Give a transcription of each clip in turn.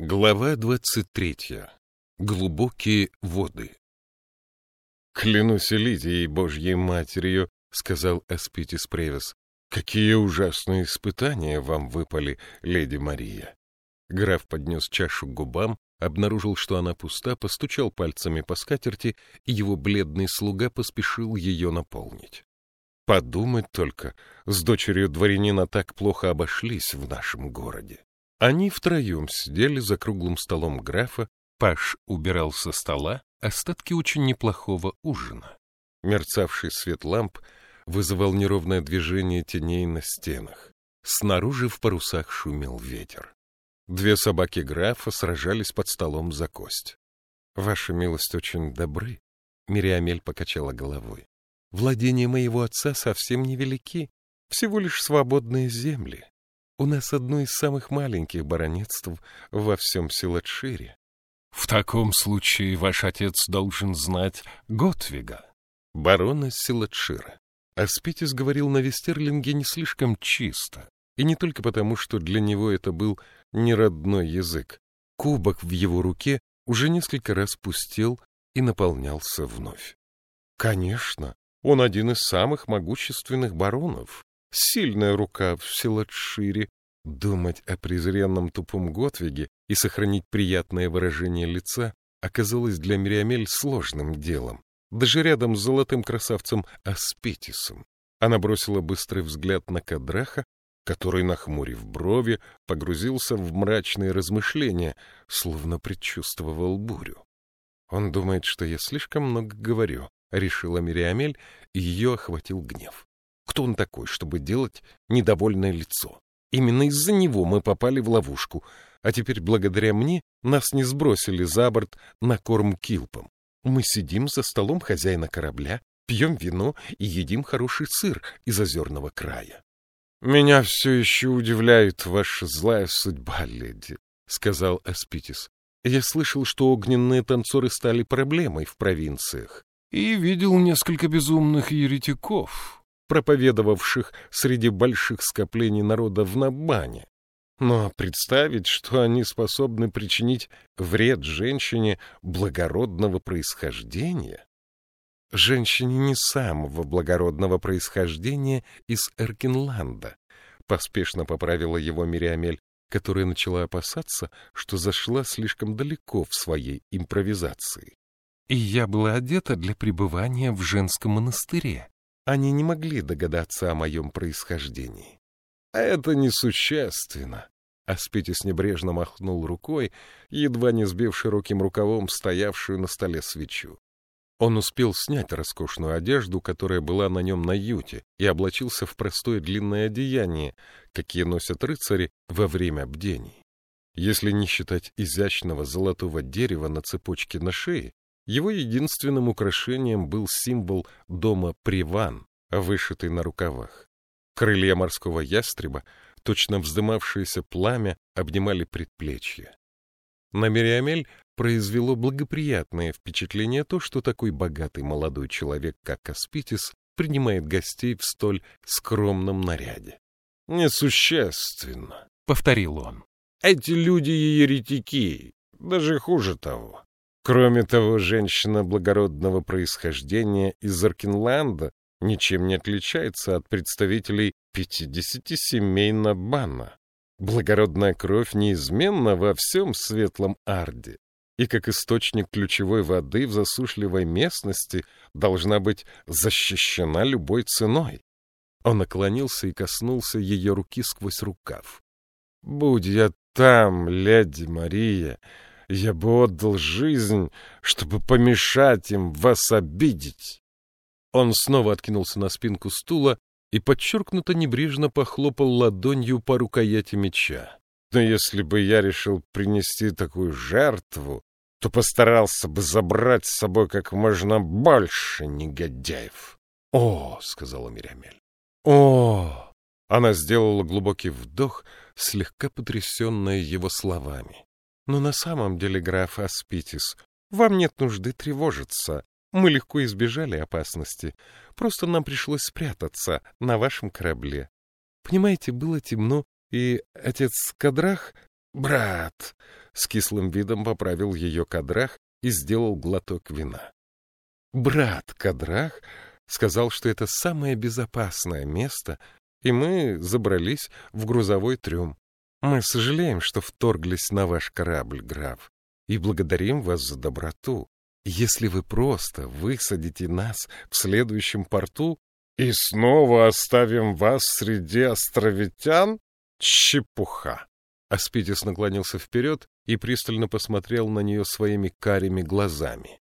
Глава двадцать третья. Глубокие воды. «Клянусь Элидией Божьей Матерью», — сказал Аспитис Превес, — «какие ужасные испытания вам выпали, леди Мария». Граф поднес чашу к губам, обнаружил, что она пуста, постучал пальцами по скатерти, и его бледный слуга поспешил ее наполнить. Подумать только, с дочерью дворянина так плохо обошлись в нашем городе. Они втроем сидели за круглым столом графа, Паш убирал со стола остатки очень неплохого ужина. Мерцавший свет ламп вызывал неровное движение теней на стенах. Снаружи в парусах шумел ветер. Две собаки графа сражались под столом за кость. — Ваша милость очень добры, — Мириамель покачала головой. — Владения моего отца совсем невелики, всего лишь свободные земли. У нас одно из самых маленьких баронетств во всем Силатшире. — В таком случае ваш отец должен знать Готвига. Барона Силатшира. Аспитис говорил на Вестерлинге не слишком чисто, и не только потому, что для него это был не родной язык. Кубок в его руке уже несколько раз пустел и наполнялся вновь. Конечно, он один из самых могущественных баронов, Сильная рука в Силатшире. Думать о презренном тупом Готвиге и сохранить приятное выражение лица оказалось для Мириамель сложным делом, даже рядом с золотым красавцем Аспетисом. Она бросила быстрый взгляд на Кадраха, который, нахмурив брови, погрузился в мрачные размышления, словно предчувствовал бурю. «Он думает, что я слишком много говорю», — решила Мириамель, и ее охватил гнев. Кто он такой, чтобы делать недовольное лицо? Именно из-за него мы попали в ловушку, а теперь благодаря мне нас не сбросили за борт на корм килпом. Мы сидим за столом хозяина корабля, пьем вино и едим хороший сыр из озерного края. — Меня все еще удивляет ваша злая судьба, леди, — сказал Аспитис. — Я слышал, что огненные танцоры стали проблемой в провинциях. И видел несколько безумных еретиков, проповедовавших среди больших скоплений народа в Набане. Но представить, что они способны причинить вред женщине благородного происхождения? Женщине не самого благородного происхождения из Эркинланда, поспешно поправила его Мириамель, которая начала опасаться, что зашла слишком далеко в своей импровизации. И я была одета для пребывания в женском монастыре, они не могли догадаться о моем происхождении. А это несущественно. Аспитис небрежно махнул рукой, едва не сбив широким рукавом стоявшую на столе свечу. Он успел снять роскошную одежду, которая была на нем на юте, и облачился в простое длинное одеяние, какие носят рыцари во время бдений. Если не считать изящного золотого дерева на цепочке на шее, его единственным украшением был символ дома Приван, вышитый на рукавах. Крылья морского ястреба, точно вздымавшееся пламя, обнимали предплечья. На Мириамель произвело благоприятное впечатление то, что такой богатый молодой человек, как Каспитис, принимает гостей в столь скромном наряде. «Несущественно», — повторил он. «Эти люди еретики, даже хуже того. Кроме того, женщина благородного происхождения из Аркинланда ничем не отличается от представителей пятидесяти семей Набана. Благородная кровь неизменна во всем светлом Арде, и как источник ключевой воды в засушливой местности должна быть защищена любой ценой. Он наклонился и коснулся ее руки сквозь рукав. «Будь я там, леди Мария!» Я бы отдал жизнь, чтобы помешать им вас обидеть. Он снова откинулся на спинку стула и подчеркнуто небрежно похлопал ладонью по рукояти меча. Но если бы я решил принести такую жертву, то постарался бы забрать с собой как можно больше негодяев. — О, — сказала Мирамель, — о! Она сделала глубокий вдох, слегка потрясенная его словами. Но на самом деле, граф Аспитис, вам нет нужды тревожиться. Мы легко избежали опасности. Просто нам пришлось спрятаться на вашем корабле. Понимаете, было темно, и отец Кадрах брат!» — с кислым видом поправил ее Кадрах и сделал глоток вина. Брат Кадрах сказал, что это самое безопасное место, и мы забрались в грузовой трюм. Мы сожалеем, что вторглись на ваш корабль, граф, и благодарим вас за доброту. Если вы просто высадите нас в следующем порту и снова оставим вас среди островитян, чепуха. Аспитис наклонился вперед и пристально посмотрел на нее своими карими глазами.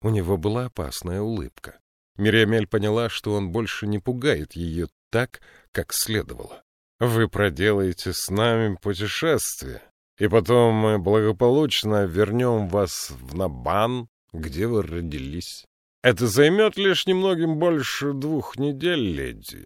У него была опасная улыбка. Мириамель поняла, что он больше не пугает ее так, как следовало. «Вы проделаете с нами путешествие, и потом мы благополучно вернем вас в Набан, где вы родились. Это займет лишь немногим больше двух недель, леди.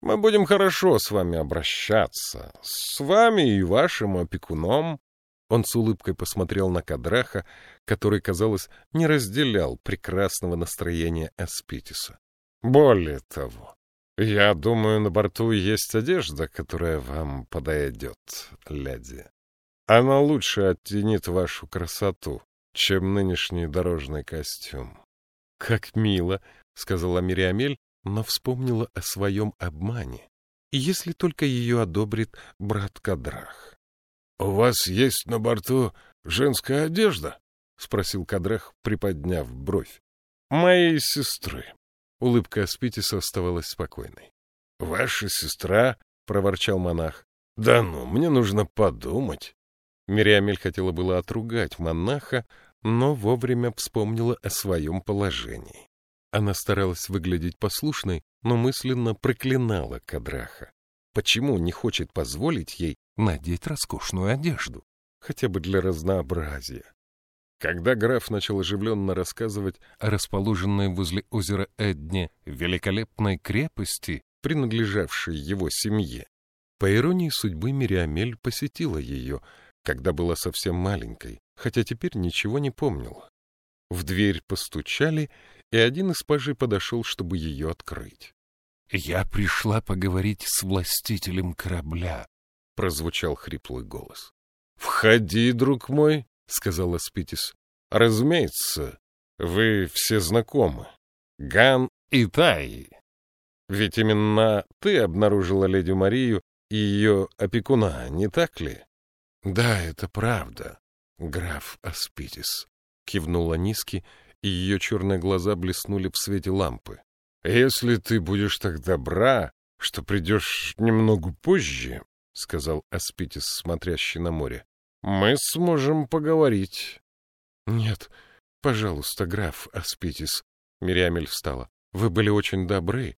Мы будем хорошо с вами обращаться, с вами и вашим опекуном. Он с улыбкой посмотрел на Кадраха, который, казалось, не разделял прекрасного настроения Аспитиса. Более того, я думаю, на борту есть одежда, которая вам подойдет, леди. Она лучше оттенит вашу красоту, чем нынешний дорожный костюм. — Как мило, — сказала Мириамель, но вспомнила о своем обмане. Если только ее одобрит брат Кадрах. — У вас есть на борту женская одежда? — спросил Кадрах, приподняв бровь. — Моей сестры. Улыбка Аспитиса оставалась спокойной. — Ваша сестра? — проворчал монах. — Да ну, мне нужно подумать. Мириамель хотела было отругать монаха, но вовремя вспомнила о своем положении. Она старалась выглядеть послушной, но мысленно проклинала Кадраха. Почему не хочет позволить ей надеть роскошную одежду? Хотя бы для разнообразия. Когда граф начал оживленно рассказывать о расположенной возле озера Эдне великолепной крепости, принадлежавшей его семье, по иронии судьбы Мириамель посетила ее, когда была совсем маленькой, хотя теперь ничего не помнила. В дверь постучали, и один из пажей подошел, чтобы ее открыть. — Я пришла поговорить с властителем корабля, — прозвучал хриплый голос. — Входи, друг мой, — сказал Аспитис. — Разумеется, вы все знакомы. Ган и Тай. Ведь именно ты обнаружила леди Марию и ее опекуна, не так ли? — Да, это правда, граф Аспитис, — кивнула Низки, и ее черные глаза блеснули в свете лампы. — Если ты будешь так добра, что придешь немного позже, — сказал Аспитис, смотрящий на море, — мы сможем поговорить. — Нет, пожалуйста, граф Аспитис, — Мириамель встала, — вы были очень добры,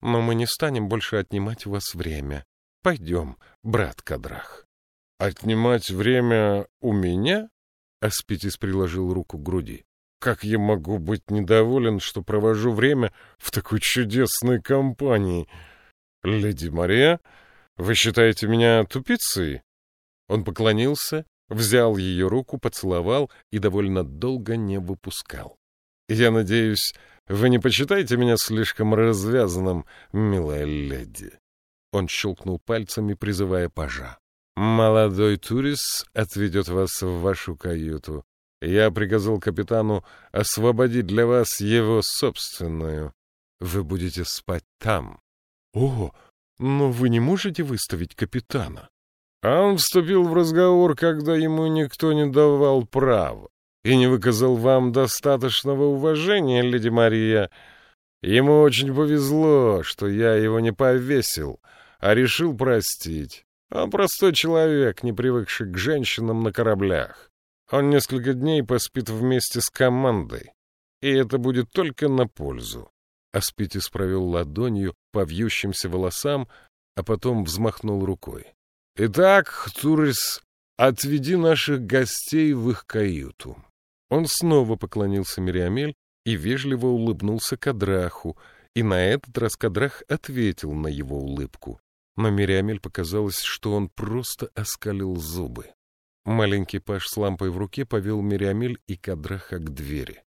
но мы не станем больше отнимать у вас время. Пойдем, брат Кадрах. — Отнимать время у меня? — Аспитис приложил руку к груди. Как я могу быть недоволен, что провожу время в такой чудесной компании? Леди Мария, вы считаете меня тупицей? Он поклонился, взял ее руку, поцеловал и довольно долго не выпускал. Я надеюсь, вы не почитаете меня слишком развязанным, милая леди. Он щелкнул пальцами, призывая пажа. Молодой турист отведет вас в вашу каюту. Я приказал капитану освободить для вас его собственную. Вы будете спать там. О, но вы не можете выставить капитана. А он вступил в разговор, когда ему никто не давал права и не выказал вам достаточного уважения, леди Мария. Ему очень повезло, что я его не повесил, а решил простить. Он простой человек, не привыкший к женщинам на кораблях. Он несколько дней поспит вместе с командой, и это будет только на пользу. Аспитис провел ладонью по вьющимся волосам, а потом взмахнул рукой. — Итак, Турис, отведи наших гостей в их каюту. Он снова поклонился Мириамель и вежливо улыбнулся Кадраху, и на этот раз Кадрах ответил на его улыбку. Но Мириамель показалось, что он просто оскалил зубы. Маленький паш с лампой в руке повел Мириамель и Кадраха к двери.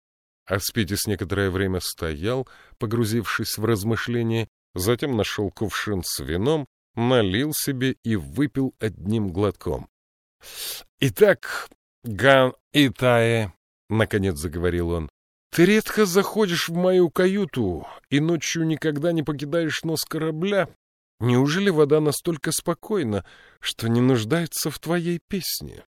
Аспидис некоторое время стоял, погрузившись в размышления, затем нашел кувшин с вином, налил себе и выпил одним глотком. Итак, Ган Итае, — наконец заговорил он, — ты редко заходишь в мою каюту и ночью никогда не покидаешь нос корабля. Неужели вода настолько спокойна, что не нуждается в твоей песне?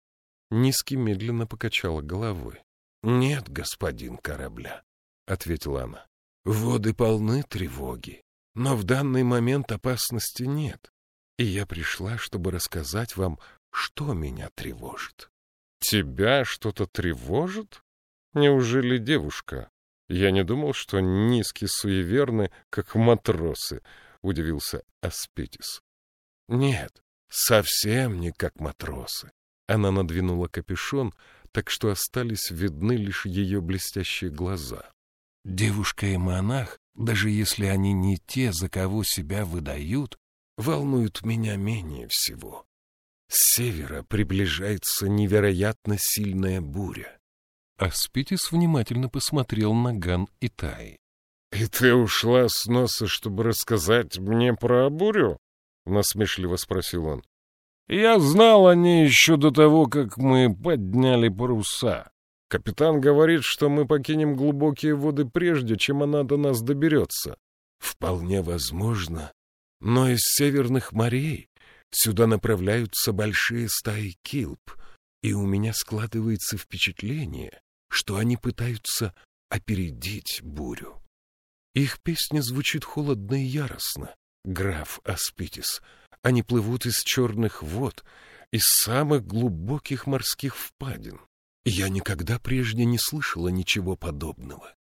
Низкий медленно покачала головой. — Нет, господин корабля, — ответила она. — Воды полны тревоги, но в данный момент опасности нет. И я пришла, чтобы рассказать вам, что меня тревожит. — Тебя что-то тревожит? Неужели девушка? Я не думал, что низкие суеверны, как матросы, — удивился Аспетис. — Нет, совсем не как матросы. Она надвинула капюшон, так что остались видны лишь ее блестящие глаза. Девушка и монах, даже если они не те, за кого себя выдают, волнуют меня менее всего. С севера приближается невероятно сильная буря. Аспитис внимательно посмотрел на Ган и Тай. — И ты ушла с носа, чтобы рассказать мне про бурю? — насмешливо спросил он. Я знал о ней еще до того, как мы подняли паруса. Капитан говорит, что мы покинем глубокие воды прежде, чем она до нас доберется. Вполне возможно. Но из северных морей сюда направляются большие стаи килп, и у меня складывается впечатление, что они пытаются опередить бурю. Их песня звучит холодно и яростно, граф Аспитис, они плывут из черных вод, из самых глубоких морских впадин. Я никогда прежде не слышала ничего подобного.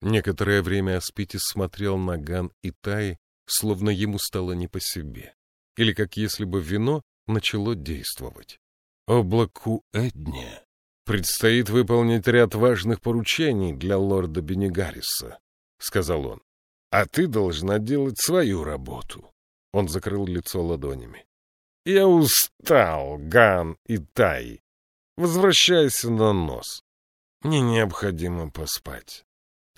Некоторое время Аспитис смотрел на Ган и Таи, словно ему стало не по себе. Или как если бы вино начало действовать. Облаку Эдне предстоит выполнить ряд важных поручений для лорда Бенегариса, — сказал он. — А ты должна делать свою работу. Он закрыл лицо ладонями. «Я устал, Ган и Тай. Возвращайся на нос. Мне необходимо поспать».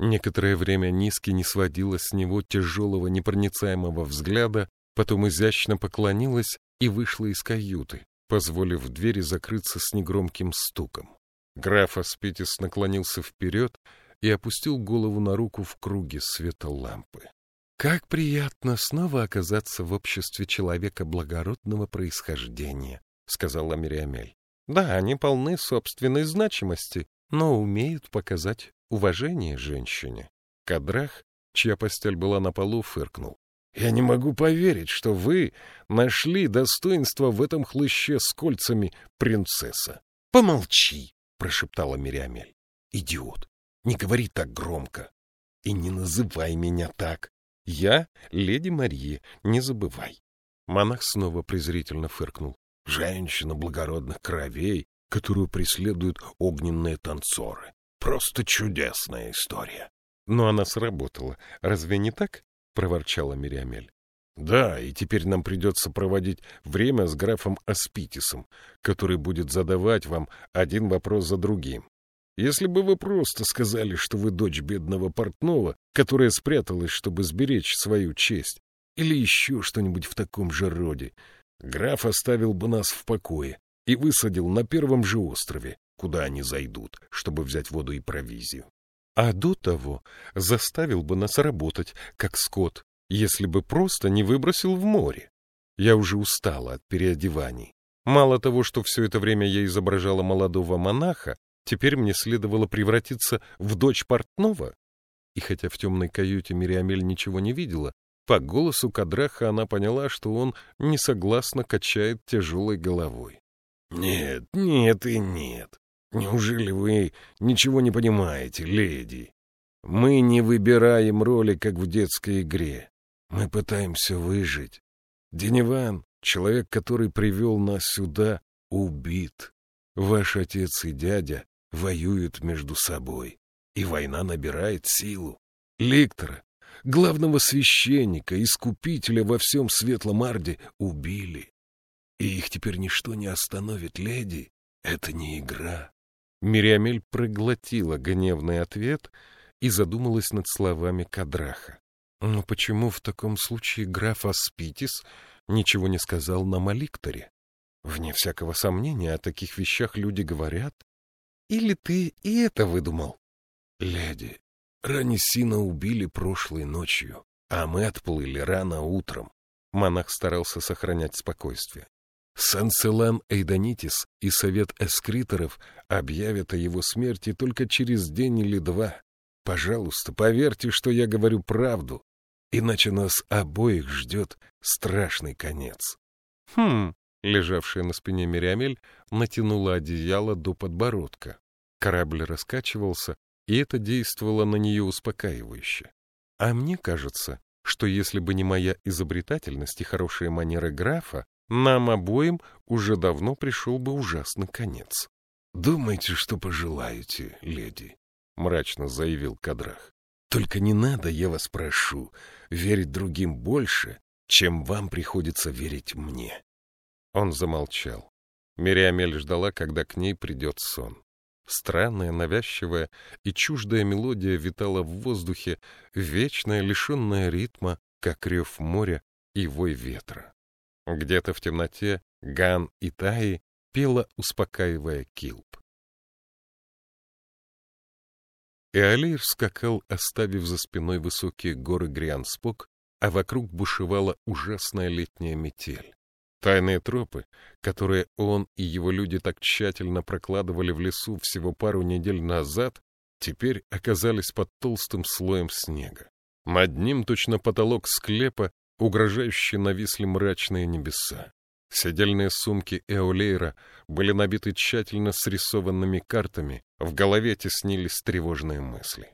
Некоторое время Низки не сводила с него тяжелого непроницаемого взгляда, потом изящно поклонилась и вышла из каюты, позволив двери закрыться с негромким стуком. Граф Аспетис наклонился вперед и опустил голову на руку в круге света лампы. Как приятно снова оказаться в обществе человека благородного происхождения, сказала Мириамель. Да, они полны собственной значимости, но умеют показать уважение женщине. Кадрах, чья постель была на полу, фыркнул. Я не могу поверить, что вы нашли достоинство в этом хлыще с кольцами принцесса. Помолчи, прошептала Мириамель. Идиот, не говори так громко. И не называй меня так. Я леди Мария, не забывай. Монах снова презрительно фыркнул. Женщина благородных кровей, которую преследуют огненные танцоры. Просто чудесная история. Но она сработала. Разве не так? проворчала Мириамель. Да, и теперь нам придется проводить время с графом Аспитисом, который будет задавать вам один вопрос за другим. Если бы вы просто сказали, что вы дочь бедного портного, которая спряталась, чтобы сберечь свою честь, или еще что-нибудь в таком же роде, граф оставил бы нас в покое и высадил на первом же острове, куда они зайдут, чтобы взять воду и провизию. А до того заставил бы нас работать, как скот, если бы просто не выбросил в море. Я уже устала от переодеваний. Мало того, что все это время я изображала молодого монаха, Теперь мне следовало превратиться в дочь портного? И хотя в темной каюте Мириамель ничего не видела, по голосу Кадраха она поняла, что он несогласно качает тяжелой головой. — Нет, нет и нет. Неужели вы ничего не понимаете, леди? Мы не выбираем роли, как в детской игре. Мы пытаемся выжить. Деневан, человек, который привел нас сюда, убит. Ваш отец и дядя воюют между собой, и война набирает силу. Ликтора, главного священника, искупителя во всем Светлом Арде, убили. И их теперь ничто не остановит, леди. Это не игра. Мириамель проглотила гневный ответ и задумалась над словами Кадраха. Но почему в таком случае граф Аспитис ничего не сказал нам о Ликторе? Вне всякого сомнения, о таких вещах люди говорят. Или ты и это выдумал? Леди, Ранисина убили прошлой ночью, а мы отплыли рано утром. Монах старался сохранять спокойствие. Санселан Эйдонитис и совет эскриторов объявят о его смерти только через день или два. Пожалуйста, поверьте, что я говорю правду, иначе нас обоих ждет страшный конец. Хм, лежавшая на спине Мириамель натянула одеяло до подбородка. Корабль раскачивался, и это действовало на нее успокаивающе. А мне кажется, что если бы не моя изобретательность и хорошие манеры графа, нам обоим уже давно пришел бы ужасный конец. — Думайте, что пожелаете, леди, — мрачно заявил Кадрах. — Только не надо, я вас прошу, верить другим больше, чем вам приходится верить мне. Он замолчал. Мириамель ждала, когда к ней придет сон. Странная, навязчивая и чуждая мелодия витала в воздухе, вечная, лишенная ритма, как рев моря и вой ветра. Где-то в темноте Ган и Таи пела, успокаивая Килп. Эолейр скакал, оставив за спиной высокие горы Грианспок, а вокруг бушевала ужасная летняя метель. Тайные тропы, которые он и его люди так тщательно прокладывали в лесу всего пару недель назад, теперь оказались под толстым слоем снега. Над ним точно потолок склепа угрожающе нависли мрачные небеса. Седельные сумки Эолейра были набиты тщательно срисованными картами, в голове теснились тревожные мысли.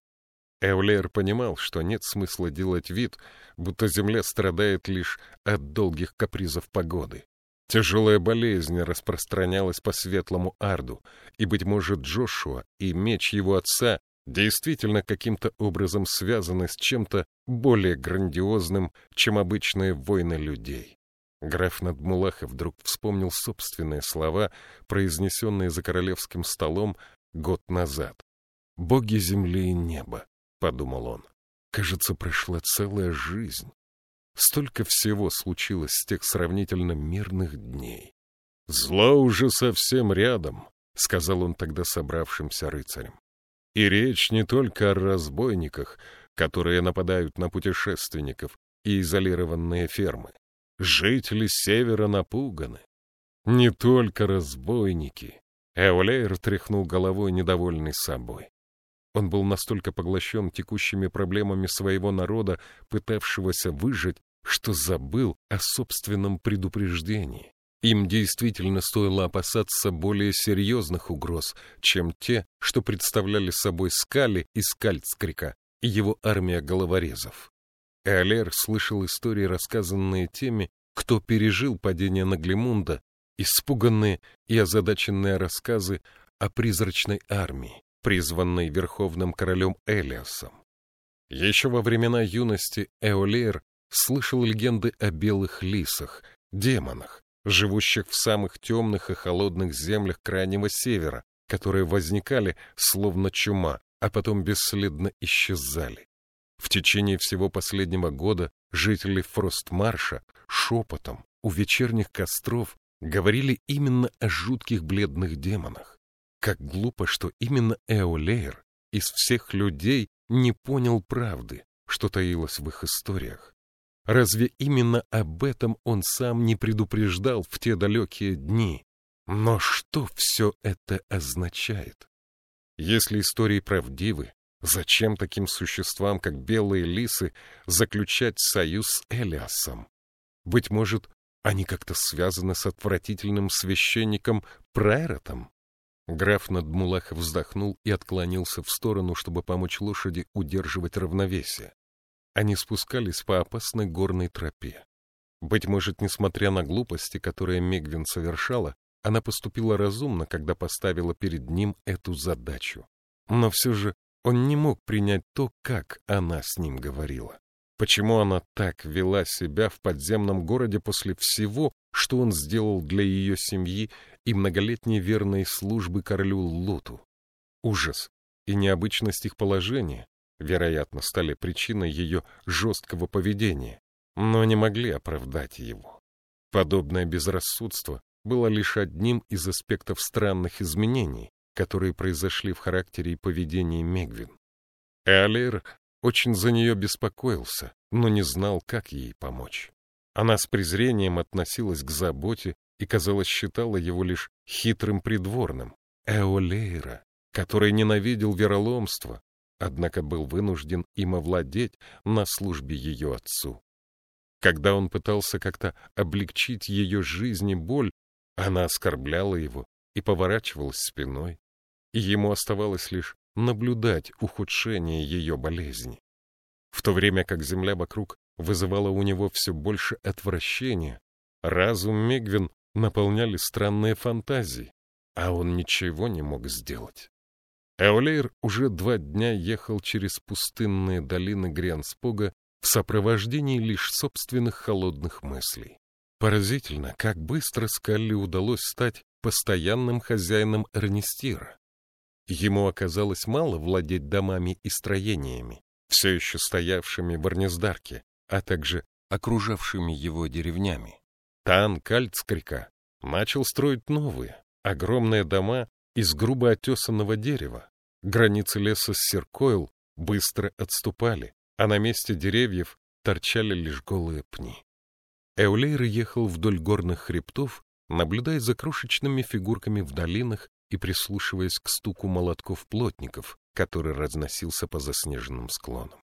Эолейр понимал, что нет смысла делать вид, будто земля страдает лишь от долгих капризов погоды. Тяжелая болезнь распространялась по светлому Арду, и, быть может, Джошуа и меч его отца действительно каким-то образом связаны с чем-то более грандиозным, чем обычные войны людей. Граф Надмулаха вдруг вспомнил собственные слова, произнесенные за королевским столом год назад. «Боги земли и неба», — подумал он. «Кажется, прошла целая жизнь. Столько всего случилось с тех сравнительно мирных дней». «Зло уже совсем рядом», — сказал он тогда собравшимся рыцарям. И речь не только о разбойниках, которые нападают на путешественников и изолированные фермы. Жители севера напуганы. Не только разбойники. Эолейр тряхнул головой, недовольный собой. Он был настолько поглощен текущими проблемами своего народа, пытавшегося выжить, что забыл о собственном предупреждении. Им действительно стоило опасаться более серьезных угроз, чем те, что представляли собой Скали и Скальцкрика и его армия головорезов. Эолер слышал истории, рассказанные теми, кто пережил падение Наглимунда, испуганные и озадаченные рассказы о призрачной армии, призванной верховным королем Элиасом. Еще во времена юности Эолер слышал легенды о белых лисах, демонах, живущих в самых темных и холодных землях Крайнего Севера, которые возникали словно чума, а потом бесследно исчезали. В течение всего последнего года жители Фростмарша шепотом у вечерних костров говорили именно о жутких бледных демонах. Как глупо, что именно Эолейр из всех людей не понял правды, что таилось в их историях. Разве именно об этом он сам не предупреждал в те далекие дни? Но что все это означает? Если истории правдивы, зачем таким существам, как белые лисы, заключать союз с Элиасом? Быть может, они как-то связаны с отвратительным священником Прайротом? Граф Надмулах вздохнул и отклонился в сторону, чтобы помочь лошади удерживать равновесие. Они спускались по опасной горной тропе. Быть может, несмотря на глупости, которые Мегвин совершала, она поступила разумно, когда поставила перед ним эту задачу. Но все же он не мог принять то, как она с ним говорила. Почему она так вела себя в подземном городе после всего, что он сделал для ее семьи и многолетней верной службы королю Лоту? Ужас и необычность их положения вероятно, стали причиной ее жесткого поведения, но не могли оправдать его. Подобное безрассудство было лишь одним из аспектов странных изменений, которые произошли в характере и поведении Мегвин. Эолейр очень за нее беспокоился, но не знал, как ей помочь. Она с презрением относилась к заботе и, казалось, считала его лишь хитрым придворным, Эолейра, который ненавидел вероломство, однако был вынужден им овладеть на службе ее отцу. Когда он пытался как-то облегчить ее жизнь и боль, она оскорбляла его и поворачивалась спиной, и ему оставалось лишь наблюдать ухудшение ее болезни. В то время как земля вокруг вызывала у него все больше отвращения, разум Мегвин наполняли странные фантазии, а он ничего не мог сделать. Эолейр уже два дня ехал через пустынные долины Грианспога в сопровождении лишь собственных холодных мыслей. Поразительно, как быстро Скалли удалось стать постоянным хозяином Эрнестира. Ему оказалось мало владеть домами и строениями, все еще стоявшими в Арнездарке, а также окружавшими его деревнями. Тан Кальцкрика начал строить новые, огромные дома из грубо отесанного дерева. Границы леса с Серкойл быстро отступали, а на месте деревьев торчали лишь голые пни. Эулейр ехал вдоль горных хребтов, наблюдая за крошечными фигурками в долинах и прислушиваясь к стуку молотков плотников, который разносился по заснеженным склонам.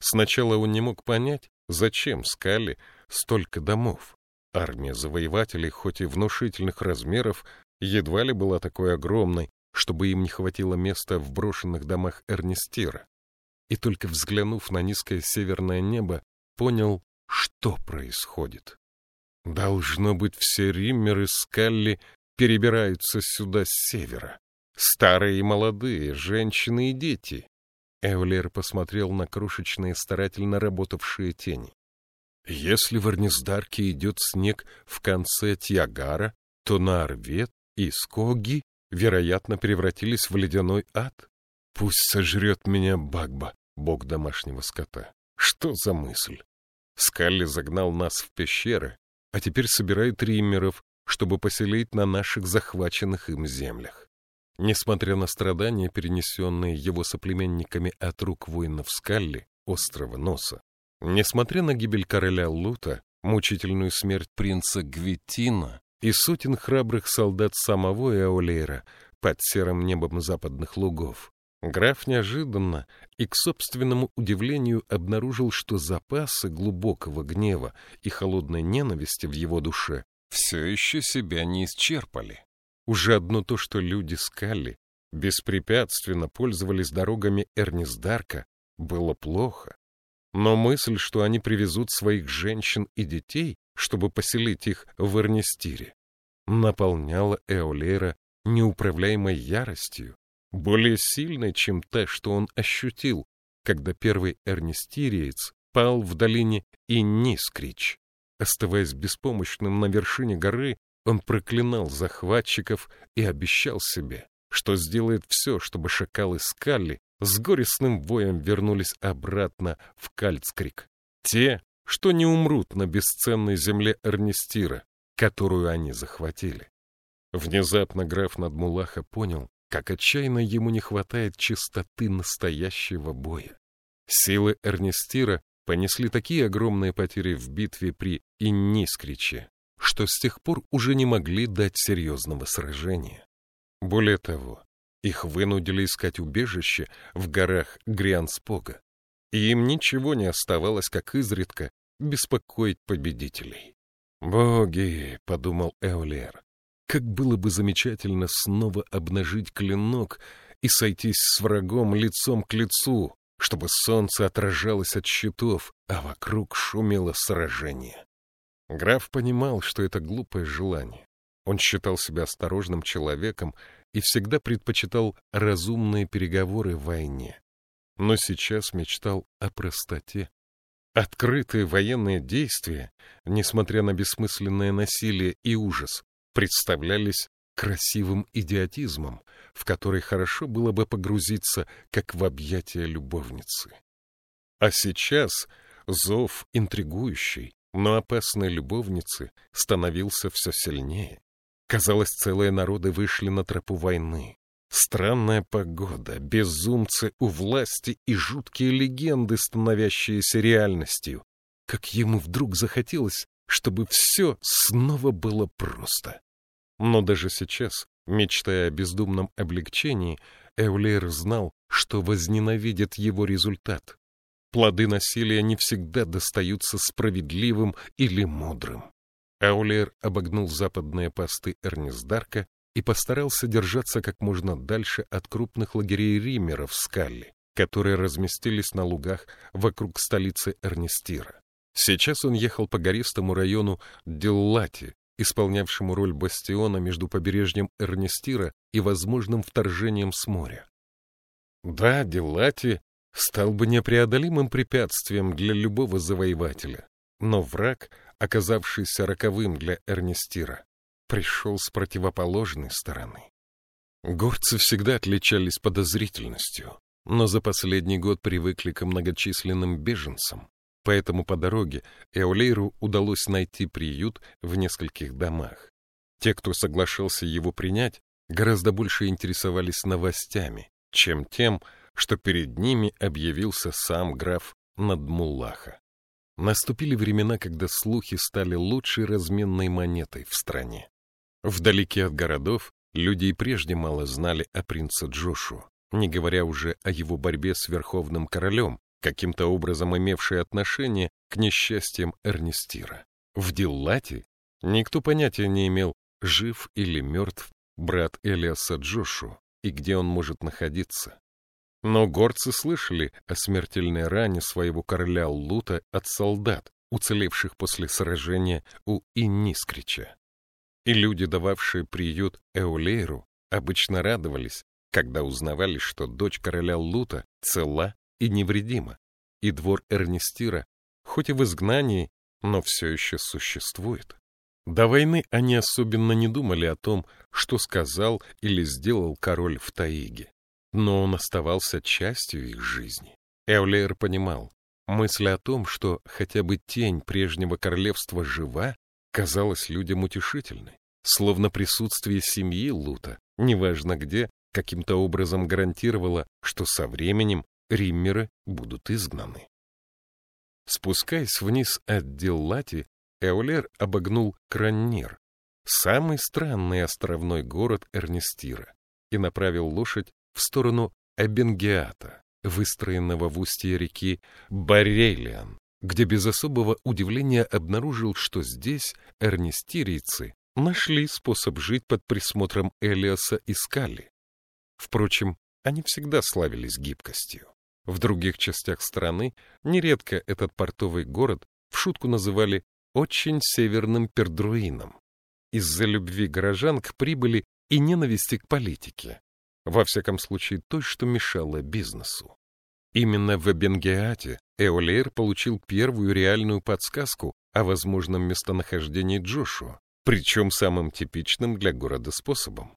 Сначала он не мог понять, зачем скали столько домов. Армия завоевателей, хоть и внушительных размеров, едва ли была такой огромной, чтобы им не хватило места в брошенных домах Эрнестира. И только взглянув на низкое северное небо, понял, что происходит. Должно быть, все риммеры Скалли перебираются сюда с севера. Старые и молодые, женщины и дети. Эвлер посмотрел на крошечные, старательно работавшие тени. Если в Арнездарке идет снег в конце Тьягара, то на Орвет и Скоги, вероятно, превратились в ледяной ад. Пусть сожрет меня Багба, бог домашнего скота. Что за мысль? Скалли загнал нас в пещеры, а теперь собирает риммеров, чтобы поселить на наших захваченных им землях. Несмотря на страдания, перенесенные его соплеменниками от рук воинов Скалли, острова Носа, несмотря на гибель короля Лута, мучительную смерть принца Гвитина и сотен храбрых солдат самого Эолейра под серым небом западных лугов, Граф неожиданно и к собственному удивлению обнаружил, что запасы глубокого гнева и холодной ненависти в его душе все еще себя не исчерпали. Уже одно то, что люди Скалли беспрепятственно пользовались дорогами Эрнисдарка, было плохо. Но мысль, что они привезут своих женщин и детей, чтобы поселить их в Эрнистире, наполняла Эолейра неуправляемой яростью более сильной, чем та, что он ощутил, когда первый эрнистириец пал в долине Иннискрич. Оставаясь беспомощным на вершине горы, он проклинал захватчиков и обещал себе, что сделает все, чтобы шакалы Скалли с горестным воем вернулись обратно в Кальцкрик. Те, что не умрут на бесценной земле Эрнистира, которую они захватили. Внезапно граф Надмулаха понял, как отчаянно ему не хватает чистоты настоящего боя. Силы Эрнестира понесли такие огромные потери в битве при Иннискриче, что с тех пор уже не могли дать серьезного сражения. Более того, их вынудили искать убежище в горах Грианспога, и им ничего не оставалось, как изредка беспокоить победителей. «Боги!» — подумал Эолер. Как было бы замечательно снова обнажить клинок и сойтись с врагом лицом к лицу, чтобы солнце отражалось от щитов, а вокруг шумело сражение. Граф понимал, что это глупое желание. Он считал себя осторожным человеком и всегда предпочитал разумные переговоры в войне. Но сейчас мечтал о простоте. Открытые военные действия, несмотря на бессмысленное насилие и ужас, представлялись красивым идиотизмом, в который хорошо было бы погрузиться, как в объятия любовницы. А сейчас зов интригующей, но опасной любовницы становился все сильнее. Казалось, целые народы вышли на тропу войны. Странная погода, безумцы у власти и жуткие легенды, становящиеся реальностью. Как ему вдруг захотелось, чтобы все снова было просто. Но даже сейчас, мечтая о бездумном облегчении, Эулейр знал, что возненавидит его результат. Плоды насилия не всегда достаются справедливым или мудрым. Эулейр обогнул западные посты Эрнисдарка и постарался держаться как можно дальше от крупных лагерей римеров Скалли, которые разместились на лугах вокруг столицы Эрнистира. Сейчас он ехал по гористому району Деллати, исполнявшему роль бастиона между побережьем Эрнистира и возможным вторжением с моря. Да, Деллати стал бы непреодолимым препятствием для любого завоевателя, но враг, оказавшийся роковым для Эрнистира, пришел с противоположной стороны. Горцы всегда отличались подозрительностью, но за последний год привыкли к многочисленным беженцам, Поэтому по дороге Эолейру удалось найти приют в нескольких домах. Те, кто соглашался его принять, гораздо больше интересовались новостями, чем тем, что перед ними объявился сам граф Надмуллаха. Наступили времена, когда слухи стали лучшей разменной монетой в стране. Вдалеке от городов люди и прежде мало знали о принце Джошу, не говоря уже о его борьбе с верховным королем, каким-то образом имевшие отношение к несчастьям Эрнестира. В Диллате никто понятия не имел, жив или мертв брат Элиаса Джошу и где он может находиться. Но горцы слышали о смертельной ране своего короля Лута от солдат, уцелевших после сражения у Иннискрича. И люди, дававшие приют Эулейру, обычно радовались, когда узнавали, что дочь короля Лута цела и невредима, и двор Эрнестира, хоть и в изгнании, но все еще существует. До войны они особенно не думали о том, что сказал или сделал король в Таиге. Но он оставался частью их жизни. Эулейр понимал, мысль о том, что хотя бы тень прежнего королевства жива, казалась людям утешительной. Словно присутствие семьи Лута, неважно где, каким-то образом гарантировало, что со временем риммеры будут изгнаны. Спускаясь вниз от Диллати, Эолер обогнул Краннир, самый странный островной город Эрнестира, и направил лошадь в сторону Эбенгеата, выстроенного в устье реки Барелиан, где без особого удивления обнаружил, что здесь эрнестирийцы нашли способ жить под присмотром Элиаса и Скали. Впрочем, они всегда славились гибкостью. В других частях страны нередко этот портовый город в шутку называли очень северным пердруином из-за любви горожан к прибыли и ненависти к политике, во всяком случае той, что мешало бизнесу. Именно в Эбенгеате Эолейр получил первую реальную подсказку о возможном местонахождении Джошуа, причем самым типичным для города способом.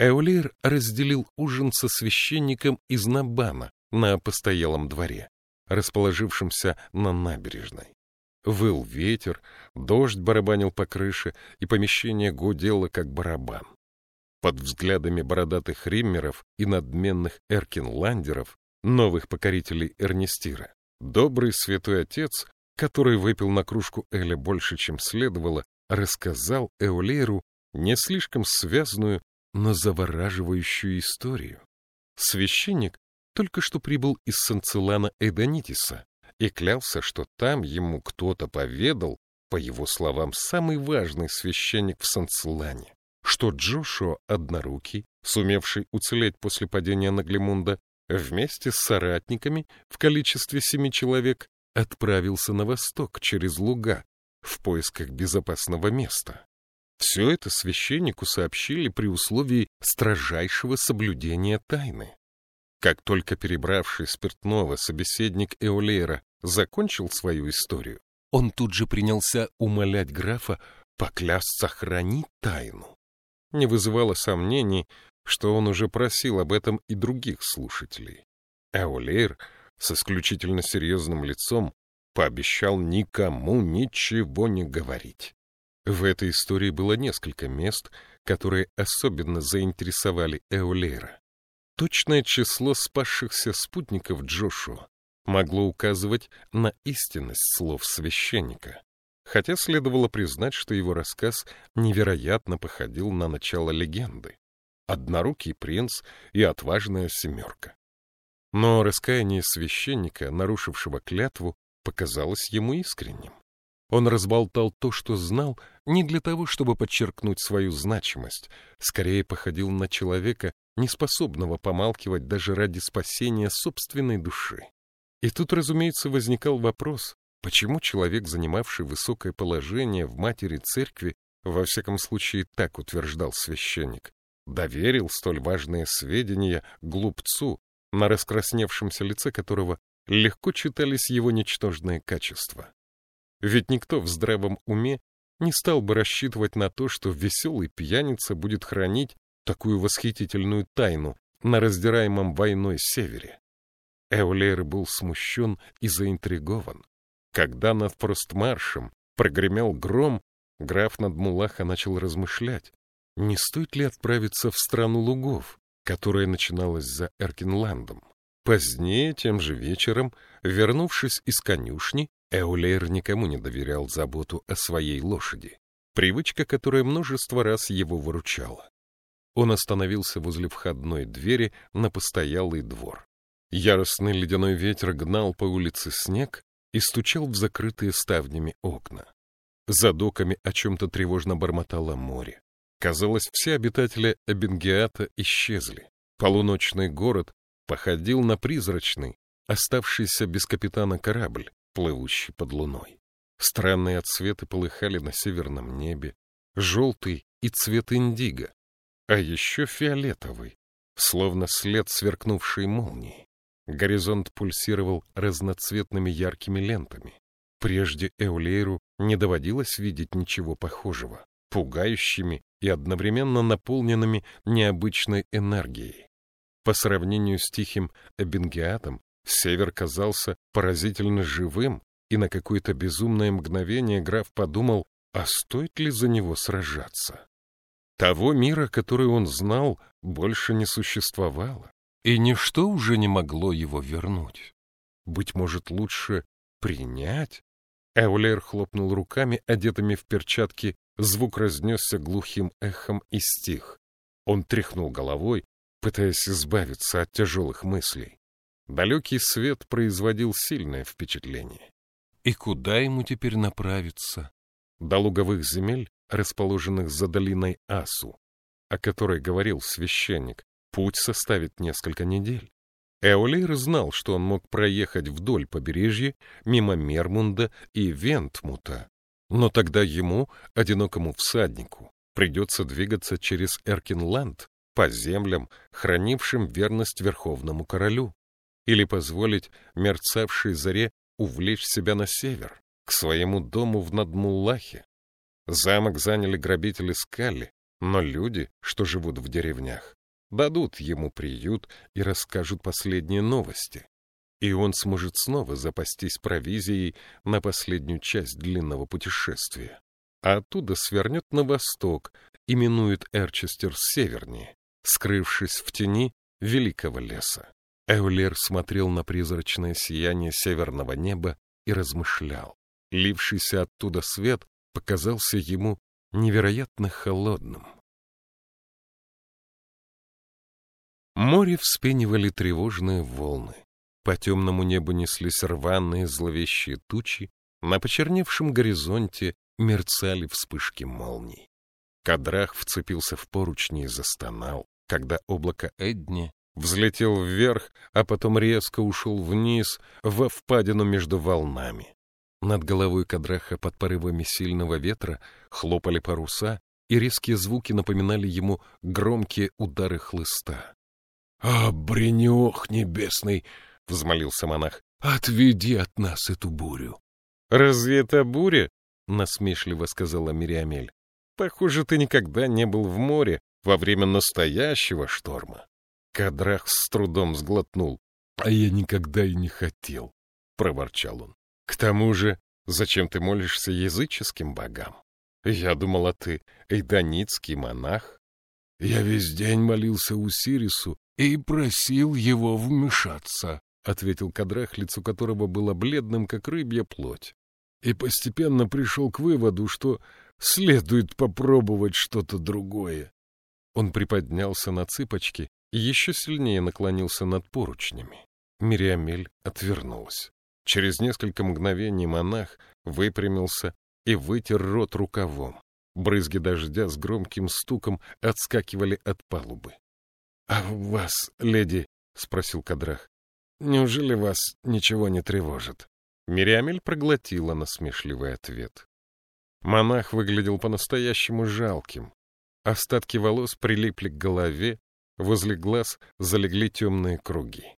Эолейр разделил ужин со священником из Набана, на постоялом дворе, расположившемся на набережной. Выл ветер, дождь барабанил по крыше, и помещение гудело, как барабан. Под взглядами бородатых риммеров и надменных эркинландеров, новых покорителей Эрнестира, добрый святой отец, который выпил на кружку Эля больше, чем следовало, рассказал Эолейру не слишком связанную, но завораживающую историю. Священник только что прибыл из Санцелана Эдонитиса и клялся, что там ему кто-то поведал, по его словам, самый важный священник в Санцелане, что Джошуа Однорукий, сумевший уцелеть после падения Наглимунда, вместе с соратниками в количестве семи человек отправился на восток через луга в поисках безопасного места. Все это священнику сообщили при условии строжайшего соблюдения тайны. Как только перебравший спиртного собеседник Эолейра закончил свою историю, он тут же принялся умолять графа поклясться хранить тайну. Не вызывало сомнений, что он уже просил об этом и других слушателей. Эолейр с исключительно серьезным лицом пообещал никому ничего не говорить. В этой истории было несколько мест, которые особенно заинтересовали Эолейра. Точное число спасшихся спутников Джошуа могло указывать на истинность слов священника, хотя следовало признать, что его рассказ невероятно походил на начало легенды. Однорукий принц и отважная семерка. Но раскаяние священника, нарушившего клятву, показалось ему искренним. Он разболтал то, что знал, не для того, чтобы подчеркнуть свою значимость, скорее походил на человека, неспособного помалкивать даже ради спасения собственной души. И тут, разумеется, возникал вопрос, почему человек, занимавший высокое положение в матери церкви, во всяком случае так утверждал священник, доверил столь важные сведения глупцу, на раскрасневшемся лице которого легко читались его ничтожные качества. Ведь никто в здравом уме не стал бы рассчитывать на то, что веселый пьяница будет хранить такую восхитительную тайну на раздираемом войной севере. Эулейр был смущен и заинтригован. Когда над простмаршем прогремел гром, граф над Мулаха начал размышлять, не стоит ли отправиться в страну лугов, которая начиналась за Эркинландом. Позднее, тем же вечером, вернувшись из конюшни, Эулейр никому не доверял заботу о своей лошади, привычка, которая множество раз его выручала. Он остановился возле входной двери на постоялый двор. Яростный ледяной ветер гнал по улице снег и стучал в закрытые ставнями окна. За доками о чем-то тревожно бормотало море. Казалось, все обитатели Эбенгеата исчезли. Полуночный город походил на призрачный, оставшийся без капитана корабль, плывущий под луной. Странные отсветы полыхали на северном небе, желтый и цвет индиго, а еще фиолетовый, словно след сверкнувшей молнии. Горизонт пульсировал разноцветными яркими лентами. Прежде Эулейру не доводилось видеть ничего похожего, пугающими и одновременно наполненными необычной энергией. По сравнению с тихим Эбенгеатом, север казался поразительно живым, и на какое-то безумное мгновение граф подумал, а стоит ли за него сражаться? Того мира, который он знал, больше не существовало, и ничто уже не могло его вернуть. Быть может, лучше принять? Эулер хлопнул руками, одетыми в перчатки, звук разнесся глухим эхом и стих. Он тряхнул головой, пытаясь избавиться от тяжелых мыслей. Далекий свет производил сильное впечатление. И куда ему теперь направиться? До луговых земель расположенных за долиной Асу, о которой говорил священник, путь составит несколько недель. Эолейр знал, что он мог проехать вдоль побережья, мимо Мермунда и Вентмута, но тогда ему, одинокому всаднику, придется двигаться через Эркинланд по землям, хранившим верность Верховному Королю, или позволить мерцавшей заре увлечь себя на север, к своему дому в Надмуллахе, Замок заняли грабители Скалли, но люди, что живут в деревнях, дадут ему приют и расскажут последние новости. И он сможет снова запастись провизией на последнюю часть длинного путешествия. А оттуда свернет на восток и минует Эрчестер севернее, скрывшись в тени великого леса. Эулер смотрел на призрачное сияние северного неба и размышлял. Лившийся оттуда свет показался ему невероятно холодным. Море вспенивали тревожные волны. По темному небу неслись рваные зловещие тучи, на почерневшем горизонте мерцали вспышки молний. Кадрах вцепился в поручни и застонал, когда облако Эдни взлетел вверх, а потом резко ушел вниз во впадину между волнами. Над головой Кадраха под порывами сильного ветра хлопали паруса, и резкие звуки напоминали ему громкие удары хлыста. — А, бренех небесный! — взмолился монах. — Отведи от нас эту бурю! — Разве это буря? — насмешливо сказала Мириамель. — Похоже, ты никогда не был в море во время настоящего шторма. Кадрах с трудом сглотнул. — А я никогда и не хотел, — проворчал он. К тому же, зачем ты молишься языческим богам? Я думала, ты эйдоницкий монах. Я весь день молился Усирису и просил его вмешаться, — ответил Кадрах, лицо которого было бледным, как рыбья плоть. И постепенно пришел к выводу, что следует попробовать что-то другое. Он приподнялся на цыпочки и еще сильнее наклонился над поручнями. Мириамель отвернулась. Через несколько мгновений монах выпрямился и вытер рот рукавом. Брызги дождя с громким стуком отскакивали от палубы. — А вас, леди, — спросил Кадрах, — неужели вас ничего не тревожит? Мириамель проглотила насмешливый ответ. Монах выглядел по-настоящему жалким. Остатки волос прилипли к голове, возле глаз залегли темные круги.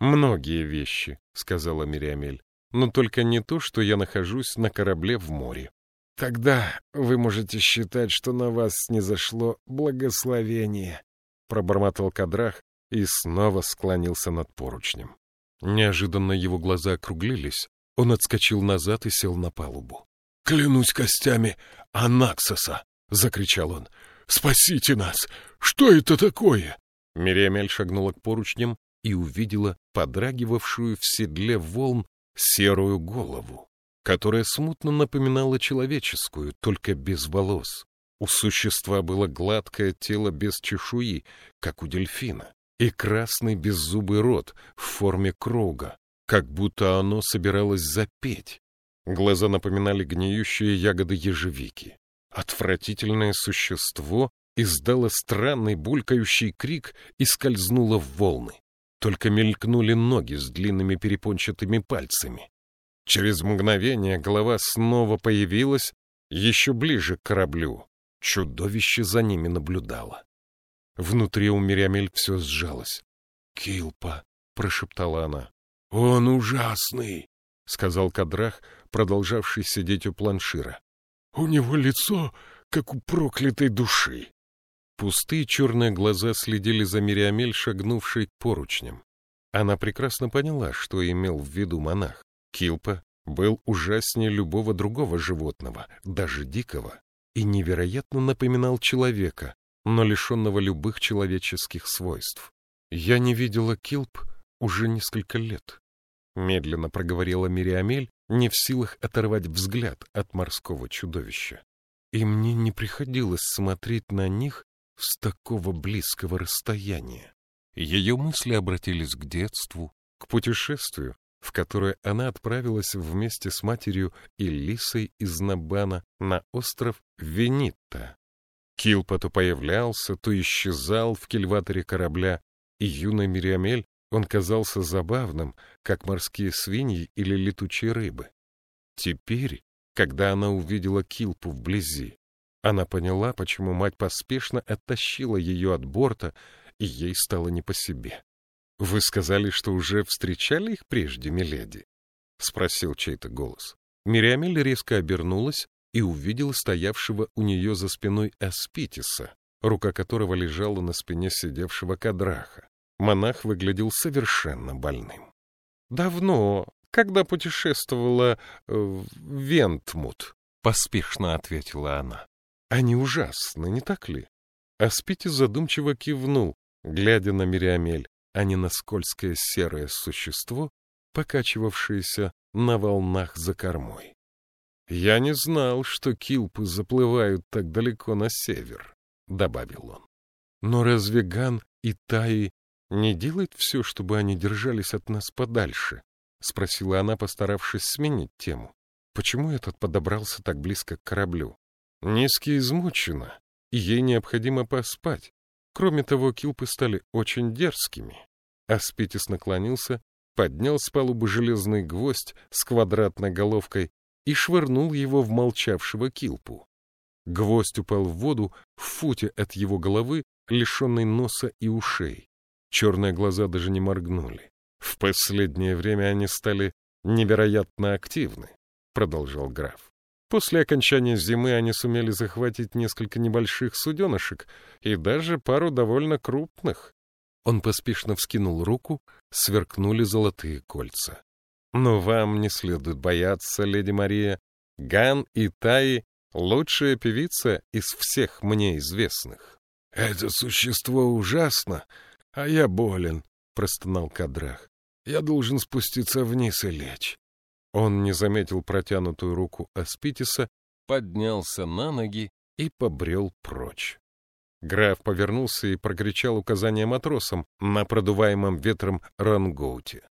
«Многие вещи», — сказала Мириамель, — «но только не то, что я нахожусь на корабле в море». «Тогда вы можете считать, что на вас снизошло благословение», — пробормотал Кадрах и снова склонился над поручнем. Неожиданно его глаза округлились, он отскочил назад и сел на палубу. «Клянусь костями Анаксоса!» — закричал он. «Спасите нас! Что это такое?» Мириамель шагнула к поручням и увидела подрагивавшую в седле волн серую голову, которая смутно напоминала человеческую, только без волос. У существа было гладкое тело без чешуи, как у дельфина, и красный беззубый рот в форме круга, как будто оно собиралось запеть. Глаза напоминали гниющие ягоды ежевики. Отвратительное существо издало странный булькающий крик и скользнуло в волны. Только мелькнули ноги с длинными перепончатыми пальцами. Через мгновение голова снова появилась, еще ближе к кораблю. Чудовище за ними наблюдало. Внутри у Мириамель все сжалось. «Килпа», — прошептала она. «Он ужасный», — сказал Кадрах, продолжавший сидеть у планшира. «У него лицо, как у проклятой души». Пустые черные глаза следили за Мириамель, шагнувшей к поручням. Она прекрасно поняла, что имел в виду монах. Килпа был ужаснее любого другого животного, даже дикого, и невероятно напоминал человека, но лишенного любых человеческих свойств. «Я не видела Килп уже несколько лет», — медленно проговорила Мириамель, не в силах оторвать взгляд от морского чудовища. «И мне не приходилось смотреть на них с такого близкого расстояния. Ее мысли обратились к детству, к путешествию, в которое она отправилась вместе с матерью и Лисой из Набана на остров Венитта. Килпа то появлялся, то исчезал в кильваторе корабля, и юной Мириамель он казался забавным, как морские свиньи или летучие рыбы. Теперь, когда она увидела Килпу вблизи, она поняла, почему мать поспешно оттащила ее от борта, и ей стало не по себе. — Вы сказали, что уже встречали их прежде, миледи? — спросил чей-то голос. Мириамель резко обернулась и увидела стоявшего у нее за спиной Аспитиса, рука которого лежала на спине сидевшего кадраха. Монах выглядел совершенно больным. — Давно, когда путешествовала в Вентмут, — поспешно ответила она. Они ужасны, не так ли? Аспити задумчиво кивнул, глядя на Мириамель, а не на скользкое серое существо, покачивавшееся на волнах за кормой. «Я не знал, что килпы заплывают так далеко на север», — добавил он. «Но разве Ган и Таи не делают все, чтобы они держались от нас подальше?» — спросила она, постаравшись сменить тему. «Почему этот подобрался так близко к кораблю?» Низки измучена, и ей необходимо поспать. Кроме того, килпы стали очень дерзкими. Аспитис наклонился, поднял с палубы железный гвоздь с квадратной головкой и швырнул его в молчавшего килпу. Гвоздь упал в воду в футе от его головы, лишенной носа и ушей. Черные глаза даже не моргнули. В последнее время они стали невероятно активны, — продолжал граф. После окончания зимы они сумели захватить несколько небольших суденышек и даже пару довольно крупных. Он поспешно вскинул руку, сверкнули золотые кольца. Но вам не следует бояться, леди Мария. Ган и Таи Лучшая певица из всех мне известных. — Это существо ужасно, а я болен, — простонал Кадрах. — Я должен спуститься вниз и лечь. Он не заметил протянутую руку Аспитиса, поднялся на ноги и побрел прочь. Граф повернулся и прокричал указания матросам на продуваемом ветром рангоуте.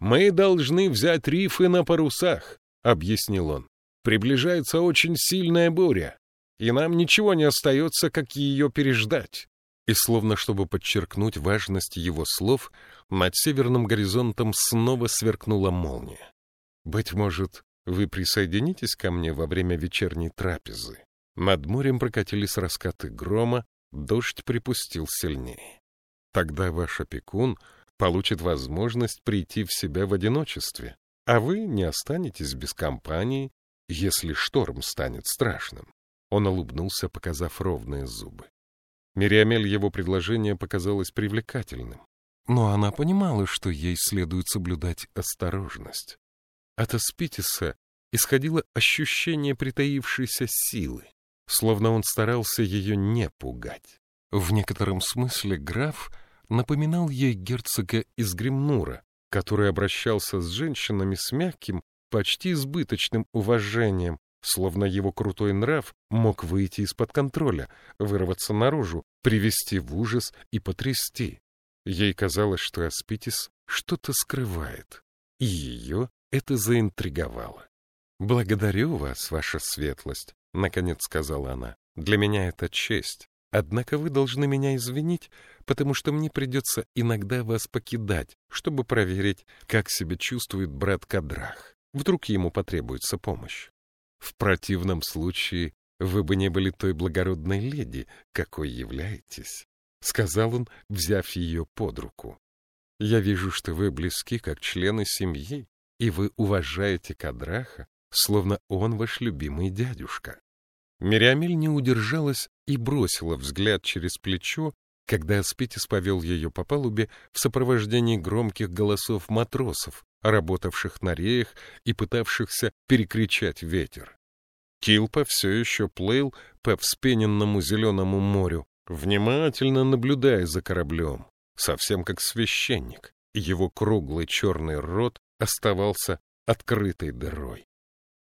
«Мы должны взять рифы на парусах», — объяснил он. «Приближается очень сильная буря, и нам ничего не остается, как ее переждать». И словно чтобы подчеркнуть важность его слов, над северным горизонтом снова сверкнула молния. «Быть может, вы присоединитесь ко мне во время вечерней трапезы?» Над морем прокатились раскаты грома, дождь припустил сильнее. Тогда ваш опекун получит возможность прийти в себя в одиночестве, а вы не останетесь без компании, если шторм станет страшным. Он улыбнулся, показав ровные зубы. Мириамель его предложение показалось привлекательным, но она понимала, что ей следует соблюдать осторожность. От Аспитиса исходило ощущение притаившейся силы, словно он старался ее не пугать. В некотором смысле граф напоминал ей герцога из Гремнура, который обращался с женщинами с мягким, почти избыточным уважением, словно его крутой нрав мог выйти из-под контроля, вырваться наружу, привести в ужас и потрясти. Ей казалось, что Аспитис что-то скрывает, и ее это заинтриговало. «Благодарю вас, ваша светлость», — наконец сказала она. «Для меня это честь. Однако вы должны меня извинить, потому что мне придется иногда вас покидать, чтобы проверить, как себя чувствует брат Кадрах. Вдруг ему потребуется помощь. В противном случае вы бы не были той благородной леди, какой являетесь», — сказал он, взяв ее под руку. «Я вижу, что вы близки как члены семьи, и вы уважаете Кадраха, словно он ваш любимый дядюшка. Мириамель не удержалась и бросила взгляд через плечо, когда Аспитис повел ее по палубе в сопровождении громких голосов матросов, работавших на реях и пытавшихся перекричать ветер. Килпа все еще плыл по вспененному зеленому морю, внимательно наблюдая за кораблем, совсем как священник. Его круглый черный рот оставался открытой дырой.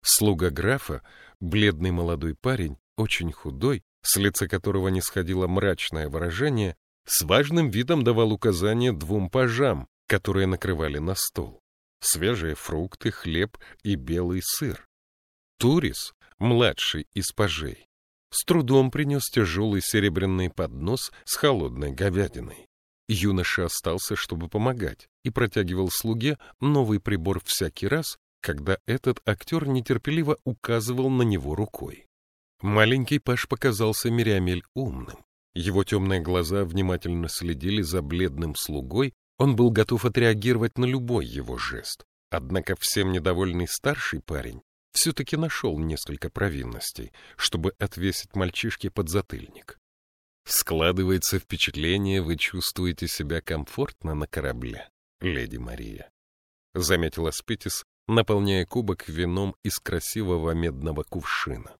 Слуга графа, бледный молодой парень, очень худой, с лица которого не сходило мрачное выражение, с важным видом давал указания двум пажам, которые накрывали на стол. Свежие фрукты, хлеб и белый сыр. Турис, младший из пажей, с трудом принес тяжелый серебряный поднос с холодной говядиной. Юноша остался, чтобы помогать, и протягивал слуге новый прибор всякий раз, когда этот актер нетерпеливо указывал на него рукой. Маленький Паш показался Мириамель умным. Его темные глаза внимательно следили за бледным слугой, он был готов отреагировать на любой его жест. Однако всем недовольный старший парень все-таки нашел несколько провинностей, чтобы отвесить мальчишке подзатыльник. Складывается впечатление, вы чувствуете себя комфортно на корабле, леди Мария. Заметила Спитис, наполняя кубок вином из красивого медного кувшина.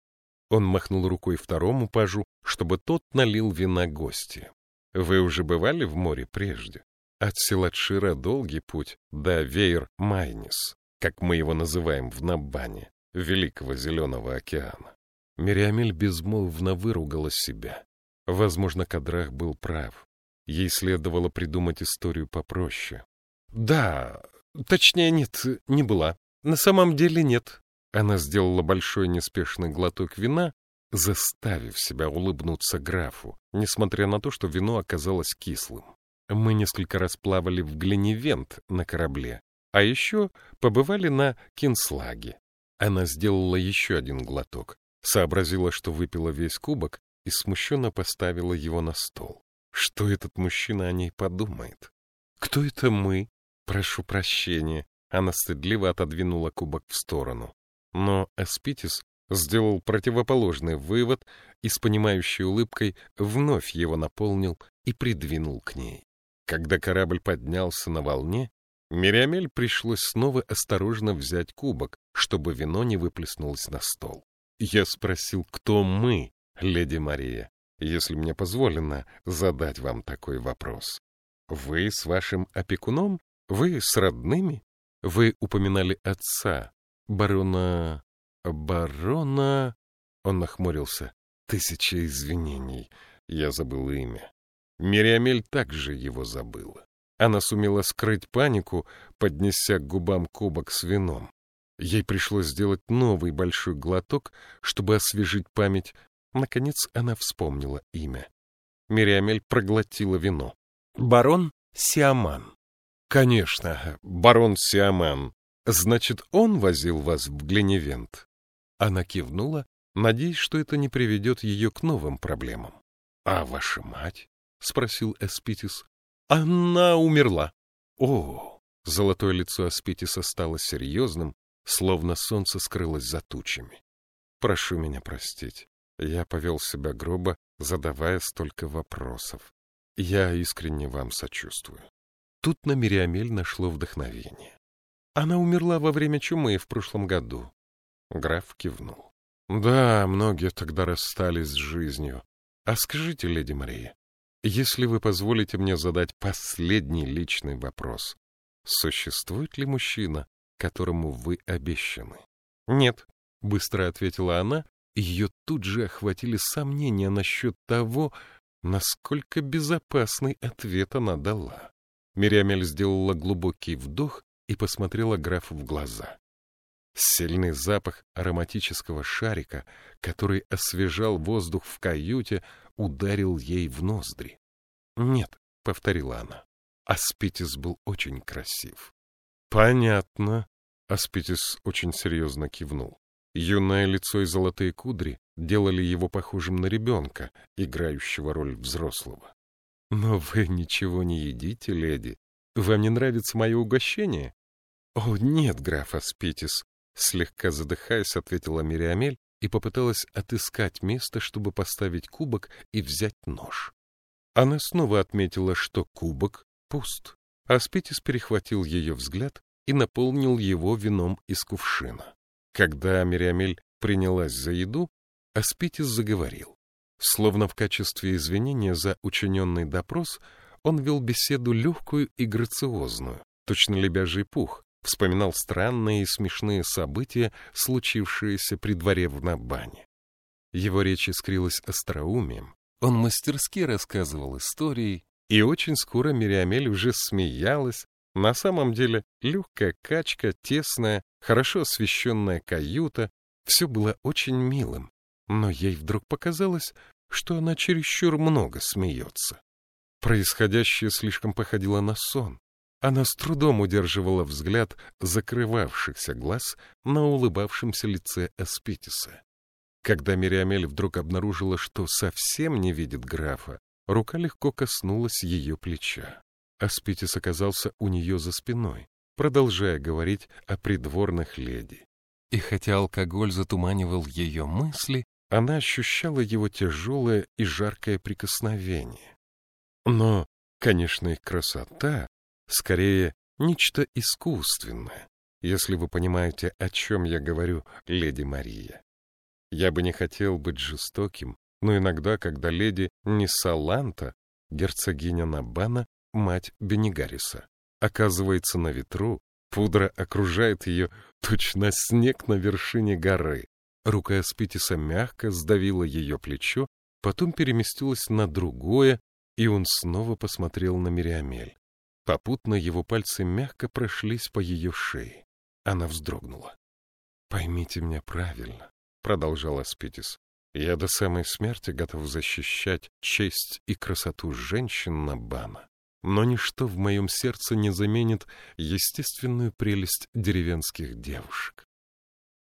Он махнул рукой второму пажу, чтобы тот налил вина гости. Вы уже бывали в море прежде? От Силатшира долгий путь до Вейр-Майнис, как мы его называем в Набане, Великого Зеленого океана. Мириамель безмолвно выругала себя. Возможно, Кадрах был прав. Ей следовало придумать историю попроще. — Да, Точнее, нет, не была. На самом деле нет. Она сделала большой неспешный глоток вина, заставив себя улыбнуться графу, несмотря на то, что вино оказалось кислым. Мы несколько раз плавали в Гленивент на корабле, а еще побывали на Кинслаге. Она сделала еще один глоток, сообразила, что выпила весь кубок и смущенно поставила его на стол. Что этот мужчина о ней подумает? Кто это мы? «Прошу прощения». Она стыдливо отодвинула кубок в сторону. Но Аспитис сделал противоположный вывод и с понимающей улыбкой вновь его наполнил и придвинул к ней. Когда корабль поднялся на волне, Мириамель пришлось снова осторожно взять кубок, чтобы вино не выплеснулось на стол. Я спросил, кто мы, леди Мария, если мне позволено задать вам такой вопрос. Вы с вашим опекуном? Вы с родными? Вы упоминали отца, барона... барона... Он нахмурился. Тысяча извинений. Я забыл имя. Мириамель также его забыла. Она сумела скрыть панику, поднеся к губам кубок с вином. Ей пришлось сделать новый большой глоток, чтобы освежить память. Наконец она вспомнила имя. Мириамель проглотила вино. «Барон Сиаман». «Конечно, барон Сиаман. Значит, он возил вас в Гленевент?» Она кивнула, надеясь, что это не приведет ее к новым проблемам. «А ваша мать?» — спросил Эспитис. «Она умерла». «О!» — золотое лицо Аспитиса стало серьезным, словно солнце скрылось за тучами. «Прошу меня простить. Я повел себя грубо, задавая столько вопросов. Я искренне вам сочувствую». Тут на Мириамель нашло вдохновение. Она умерла во время чумы в прошлом году. Граф кивнул. Да, многие тогда расстались с жизнью. А скажите, леди Мария, если вы позволите мне задать последний личный вопрос, существует ли мужчина, которому вы обещаны? Нет, быстро ответила она, ее тут же охватили сомнения насчет того, насколько безопасный ответ она дала. Мириамель сделала глубокий вдох и посмотрела графу в глаза. Сильный запах ароматического шарика, который освежал воздух в каюте, ударил ей в ноздри. «Нет», — повторила она, — Аспитис был очень красив. «Понятно», — Аспитис очень серьезно кивнул. Юное лицо и золотые кудри делали его похожим на ребенка, играющего роль взрослого. «Но вы ничего не едите, леди. Вам не нравится мое угощение?» «О, нет, граф Аспитис», — слегка задыхаясь, ответила Мириамель и попыталась отыскать место, чтобы поставить кубок и взять нож. Она снова отметила, что кубок пуст. Аспитис перехватил ее взгляд и наполнил его вином из кувшина. Когда Мириамель принялась за еду, Аспитис заговорил. Словно в качестве извинения за учиненный допрос, он вел беседу легкую и грациозную, точно лебяжий пух, вспоминал странные и смешные события, случившиеся при дворе в Набане. Его речь искрилась остроумием, он мастерски рассказывал истории, и очень скоро Мириамель уже смеялась. На самом деле легкая качка, тесная, хорошо освещенная каюта — все было очень милым, но ей вдруг показалось, что она чересчур много смеется. Происходящее слишком походило на сон. Она с трудом удерживала взгляд закрывавшихся глаз на улыбавшемся лице Аспитиса. Когда Мириамель вдруг обнаружила, что совсем не видит графа, рука легко коснулась ее плеча. Аспитис оказался у нее за спиной, продолжая говорить о придворных леди. И хотя алкоголь затуманивал ее мысли, она ощущала его тяжелое и жаркое прикосновение. Но, конечно, их красота скорее нечто искусственное, если вы понимаете, о чем я говорю, леди Мария. Я бы не хотел быть жестоким, но иногда, когда леди Нисаланта, герцогиня Набана, мать Бенигариса, оказывается на ветру, пудра окружает ее точно снег на вершине горы. Рука Аспитиса мягко сдавила ее плечо, потом переместилась на другое, и он снова посмотрел на Мириамель. Попутно его пальцы мягко прошлись по ее шее. Она вздрогнула. «Поймите меня правильно», — продолжал Аспитис. «Я до самой смерти готов защищать честь и красоту женщин на Бана, но ничто в моем сердце не заменит естественную прелесть деревенских девушек».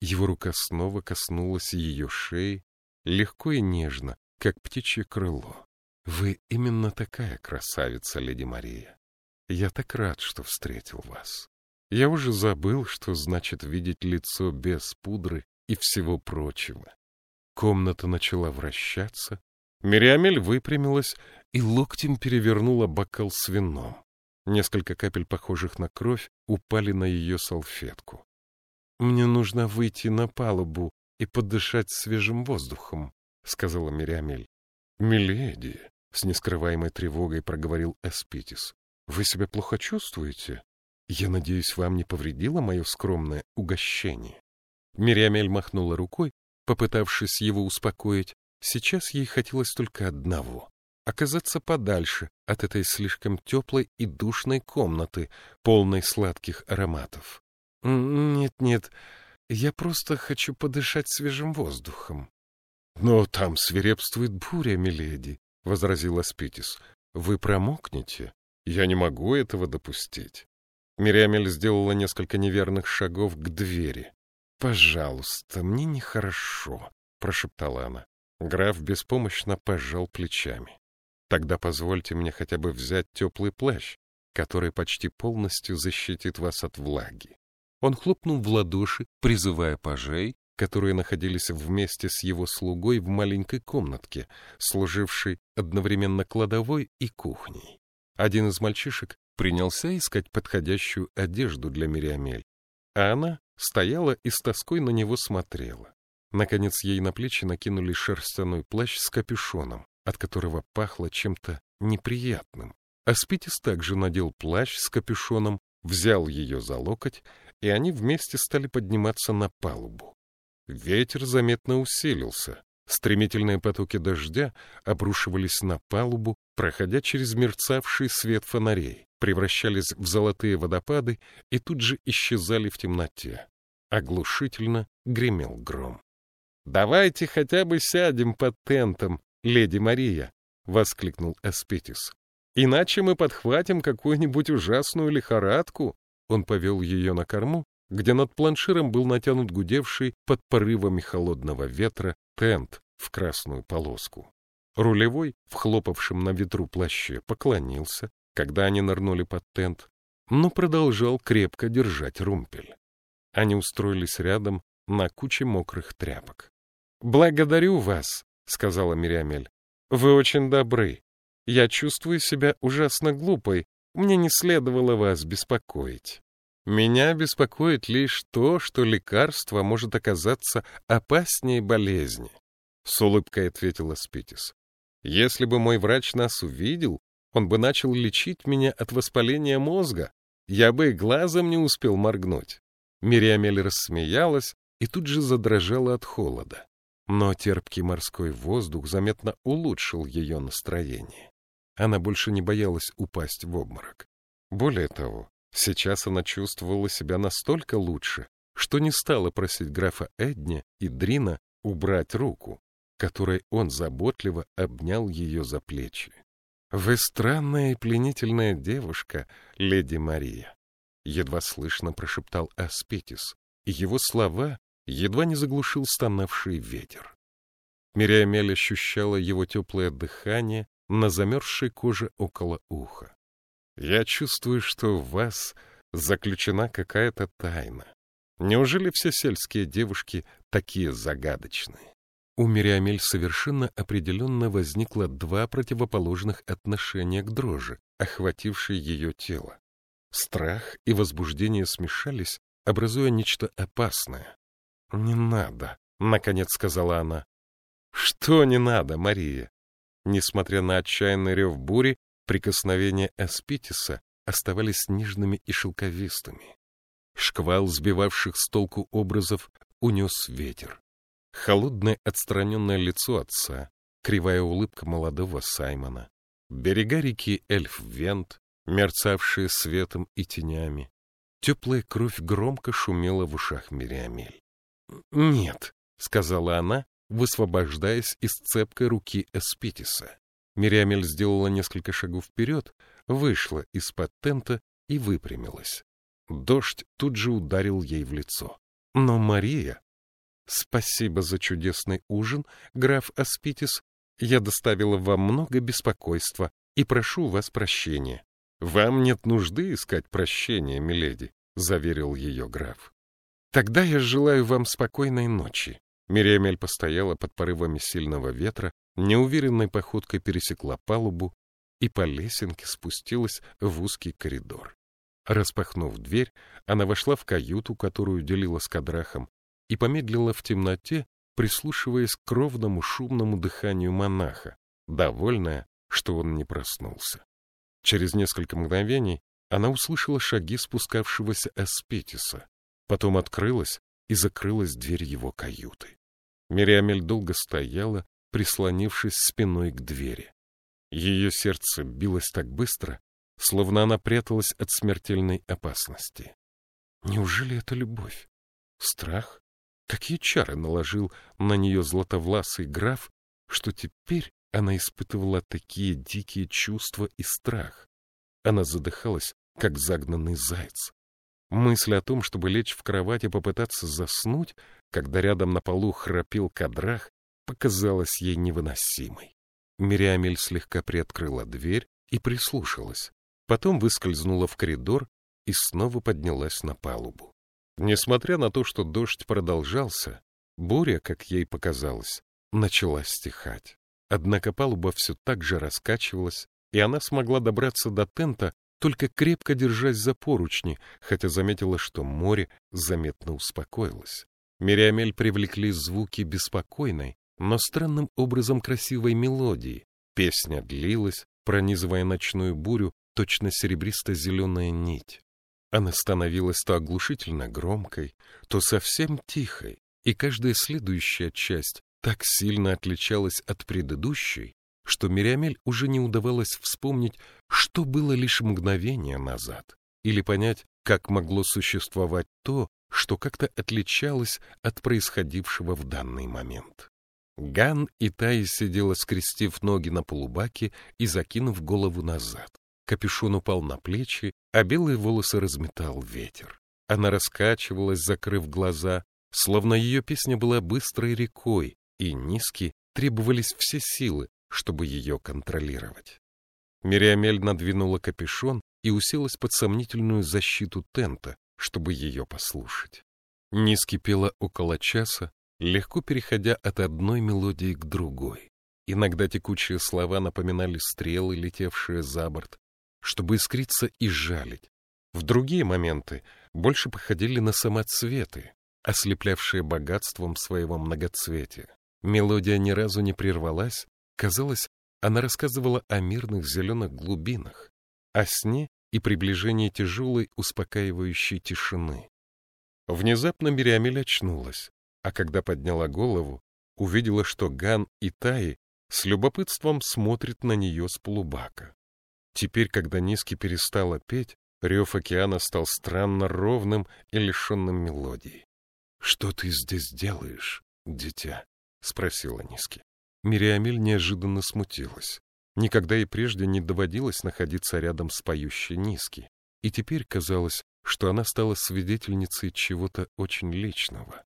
Его рука снова коснулась ее шеи, легко и нежно, как птичье крыло. «Вы именно такая красавица, леди Мария. Я так рад, что встретил вас. Я уже забыл, что значит видеть лицо без пудры и всего прочего. Комната начала вращаться. Мириамель выпрямилась и локтем перевернула бокал с вином. Несколько капель, похожих на кровь, упали на ее салфетку. «Мне нужно выйти на палубу и подышать свежим воздухом, — сказала Мириамель. — Миледи, — с нескрываемой тревогой проговорил Эспитис, — вы себя плохо чувствуете? Я надеюсь, вам не повредило мое скромное угощение? Мириамель махнула рукой, попытавшись его успокоить. Сейчас ей хотелось только одного — оказаться подальше от этой слишком теплой и душной комнаты, полной сладких ароматов. «Нет-нет, я просто хочу подышать свежим воздухом». «Но там свирепствует буря, миледи», — возразил Аспитис. «Вы промокнете? Я не могу этого допустить». Мириамель сделала несколько неверных шагов к двери. «Пожалуйста, мне нехорошо», — прошептала она. Граф беспомощно пожал плечами. «Тогда позвольте мне хотя бы взять теплый плащ, который почти полностью защитит вас от влаги». Он хлопнул в ладоши, призывая пажей, которые находились вместе с его слугой в маленькой комнатке, служившей одновременно кладовой и кухней. Один из мальчишек принялся искать подходящую одежду для Мириамель, а она стояла и с тоской на него смотрела. Наконец ей на плечи накинули шерстяной плащ с капюшоном, от которого пахло чем-то неприятным. Аспитис также надел плащ с капюшоном, взял ее за локоть, и они вместе стали подниматься на палубу. Ветер заметно усилился. Стремительные потоки дождя обрушивались на палубу, проходя через мерцавший свет фонарей, превращались в золотые водопады и тут же исчезали в темноте. Оглушительно гремел гром. — Давайте хотя бы сядем под тентом, леди Мария! — воскликнул Аспетис. — Иначе мы подхватим какую-нибудь ужасную лихорадку. Он повел ее на корму, где над планширом был натянут гудевший под порывами холодного ветра тент в красную полоску. Рулевой, в хлопавшем на ветру плаще, поклонился, когда они нырнули под тент, но продолжал крепко держать румпель. Они устроились рядом на куче мокрых тряпок. «Благодарю вас», — сказала Мириамель. «Вы очень добры. Я чувствую себя ужасно глупой. Мне не следовало вас беспокоить. Меня беспокоит лишь то, что лекарство может оказаться опаснее болезни», — с улыбкой ответила Спитис. Если бы мой врач нас увидел, он бы начал лечить меня от воспаления мозга. Я бы глазом не успел моргнуть. Мириамель рассмеялась и тут же задрожала от холода. Но терпкий морской воздух заметно улучшил ее настроение. Она больше не боялась упасть в обморок. Более того, сейчас она чувствовала себя настолько лучше, что не стала просить графа Эдни и Дрина убрать руку которой он заботливо обнял ее за плечи. «Вы странная и пленительная девушка, леди Мария», — едва слышно прошептал Аспетис, и его слова едва не заглушил стонавший ветер. Мириамель ощущала его теплое дыхание на замерзшей коже около уха. «Я чувствую, что в вас заключена какая-то тайна. Неужели все сельские девушки такие загадочные?» У Мириамель совершенно определенно возникло два противоположных отношения к дрожи, охватившей ее тело. Страх и возбуждение смешались, образуя нечто опасное. — Не надо, — наконец сказала она. — Что не надо, Мария? Несмотря на отчаянный рев бури, прикосновения Аспитиса оставались нежными и шелковистыми. Шквал сбивавших с толку образов унес ветер. Холодное отстраненное лицо отца, кривая улыбка молодого Саймона, берега реки Эльф-Вент, мерцавшие светом и тенями. Теплая кровь громко шумела в ушах Мириамель. «Нет», — сказала она, высвобождаясь из цепкой руки Эспитиса. Мириамель сделала несколько шагов вперед, вышла из-под тента и выпрямилась. Дождь тут же ударил ей в лицо. Но Мария Спасибо за чудесный ужин, граф Аспитис. Я доставила вам много беспокойства и прошу вас прощения. Вам нет нужды искать прощения, миледи, заверил ее граф. Тогда я желаю вам спокойной ночи. Мириамель постояла под порывами сильного ветра, неуверенной походкой пересекла палубу и по лесенке спустилась в узкий коридор. Распахнув дверь, она вошла в каюту, которую делила с Кадрахом, и помедлила в темноте, прислушиваясь к ровному шумному дыханию монаха, довольная, что он не проснулся. Через несколько мгновений она услышала шаги спускавшегося Аспетиса, потом открылась и закрылась дверь его каюты. Мириамель долго стояла, прислонившись спиной к двери. Ее сердце билось так быстро, словно она пряталась от смертельной опасности. Неужели это любовь? Страх? Какие чары наложил на нее златовласый граф, что теперь она испытывала такие дикие чувства и страх? Она задыхалась, как загнанный заяц. Мысль о том, чтобы лечь в кровать и попытаться заснуть, когда рядом на полу храпел кадрах, показалась ей невыносимой. Мириамель слегка приоткрыла дверь и прислушалась. Потом выскользнула в коридор и снова поднялась на палубу. Несмотря на то, что дождь продолжался, буря, как ей показалось, начала стихать. Однако палуба все так же раскачивалась, и она смогла добраться до тента, только крепко держась за поручни, хотя заметила, что море заметно успокоилось. Мириамель привлекли звуки беспокойной, но странным образом красивой мелодии. Песня длилась, пронизывая ночную бурю, точно серебристо-зеленая нить. Она становилась то оглушительно громкой, то совсем тихой, и каждая следующая часть так сильно отличалась от предыдущей, что Мириамель уже не удавалось вспомнить, что было лишь мгновение назад, или понять, как могло существовать то, что как-то отличалось от происходившего в данный момент. Ган и Тай сидела, скрестив ноги на полубаке и закинув голову назад. Капюшон упал на плечи, а белые волосы разметал ветер. Она раскачивалась, закрыв глаза, словно ее песня была быстрой рекой, и низки требовались все силы, чтобы ее контролировать. Мириамель надвинула капюшон и уселась под сомнительную защиту тента, чтобы ее послушать. Низки пела около часа, легко переходя от одной мелодии к другой. Иногда текучие слова напоминали стрелы, летевшие за борт, чтобы искриться и жалить. В другие моменты больше походили на самоцветы, ослеплявшие богатством своего многоцветия. Мелодия ни разу не прервалась, казалось, она рассказывала о мирных зеленых глубинах, о сне и приближении тяжелой успокаивающей тишины. Внезапно Мириамель очнулась, а когда подняла голову, увидела, что Ган и Таи с любопытством смотрят на нее с полубака. Теперь, когда Низки перестала петь, рев океана стал странно ровным и лишенным мелодии. — Что ты здесь делаешь, дитя? — спросила Низки. Мириамель неожиданно смутилась. Никогда и прежде не доводилось находиться рядом с поющей Низки, и теперь казалось, что она стала свидетельницей чего-то очень личного.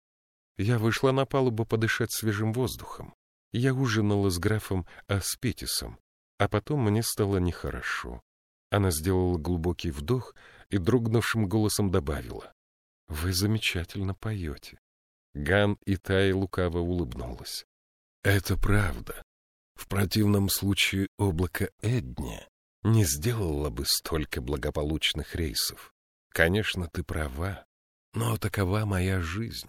Я вышла на палубу подышать свежим воздухом. Я ужинала с графом Аспетисом, а потом мне стало нехорошо. Она сделала глубокий вдох и дрогнувшим голосом добавила. — Вы замечательно поете. Ган и Тай лукаво улыбнулась. — Это правда. В противном случае облако Эдни не сделало бы столько благополучных рейсов. Конечно, ты права, но такова моя жизнь.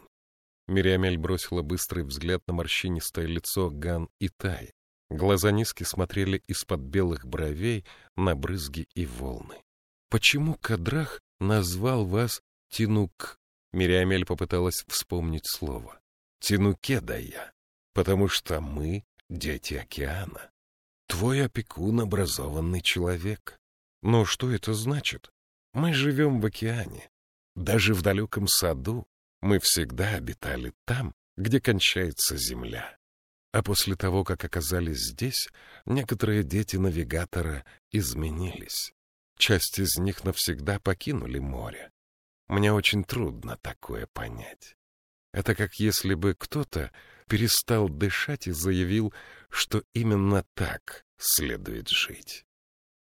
Мириамель бросила быстрый взгляд на морщинистое лицо Ган и Тай. Глаза низки смотрели из-под белых бровей на брызги и волны. «Почему Кадрах назвал вас Тинук?» Мириамель попыталась вспомнить слово. «Тинукедая, потому что мы — дети океана. Твой опекун — образованный человек. Но что это значит? Мы живем в океане. Даже в далеком саду мы всегда обитали там, где кончается земля. А после того, как оказались здесь, некоторые дети навигатора изменились. Часть из них навсегда покинули море. Мне очень трудно такое понять. Это как если бы кто-то перестал дышать и заявил, что именно так следует жить.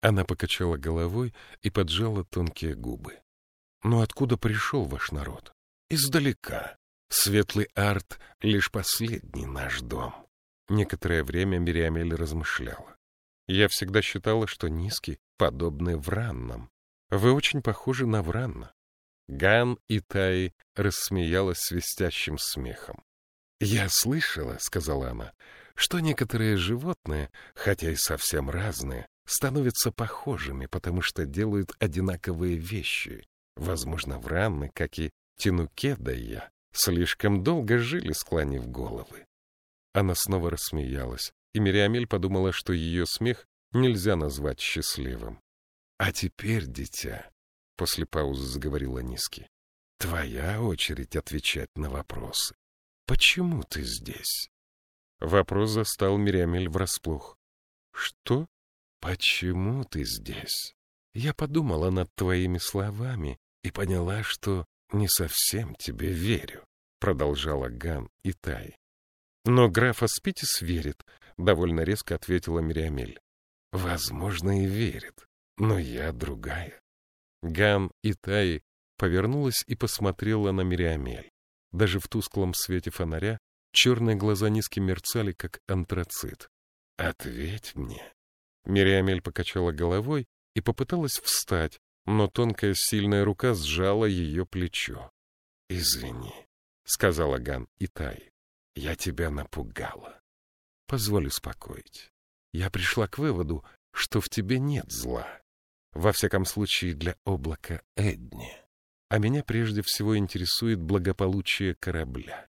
Она покачала головой и поджала тонкие губы. «Но откуда пришел ваш народ?» «Издалека. Светлый арт — лишь последний наш дом. Некоторое время Мириамель размышляла. Я всегда считала, что низкий подобны враннам. Вы очень похожи на вранна. Ган и Тай рассмеялась свистящим смехом. «Я слышала, — сказала она, — что некоторые животные, хотя и совсем разные, становятся похожими, потому что делают одинаковые вещи. Возможно, вранны, как и Тинуке да я, слишком долго жили, склонив головы. Она снова рассмеялась, и Мириамель подумала, что ее смех нельзя назвать счастливым. — А теперь, дитя, — после паузы заговорила Низки, — твоя очередь отвечать на вопросы. Почему ты здесь? Вопрос застал Мириамель врасплох. — Что? Почему ты здесь? Я подумала над твоими словами и поняла, что не совсем тебе верю, — продолжала Ган Итаи. Но граф Аспитис верит, — довольно резко ответила Мириамель. Возможно, и верит, но я другая. Ган Итаи повернулась и посмотрела на Мириамель. Даже в тусклом свете фонаря черные глаза низко мерцали, как антрацит. «Ответь мне!» Мириамель покачала головой и попыталась встать, но тонкая сильная рука сжала ее плечо. «Извини», — сказала Ган Итай, — «я тебя напугала. Позволь успокоить. Я пришла к выводу, что в тебе нет зла. Во всяком случае, для облака Эдни. А меня прежде всего интересует благополучие корабля.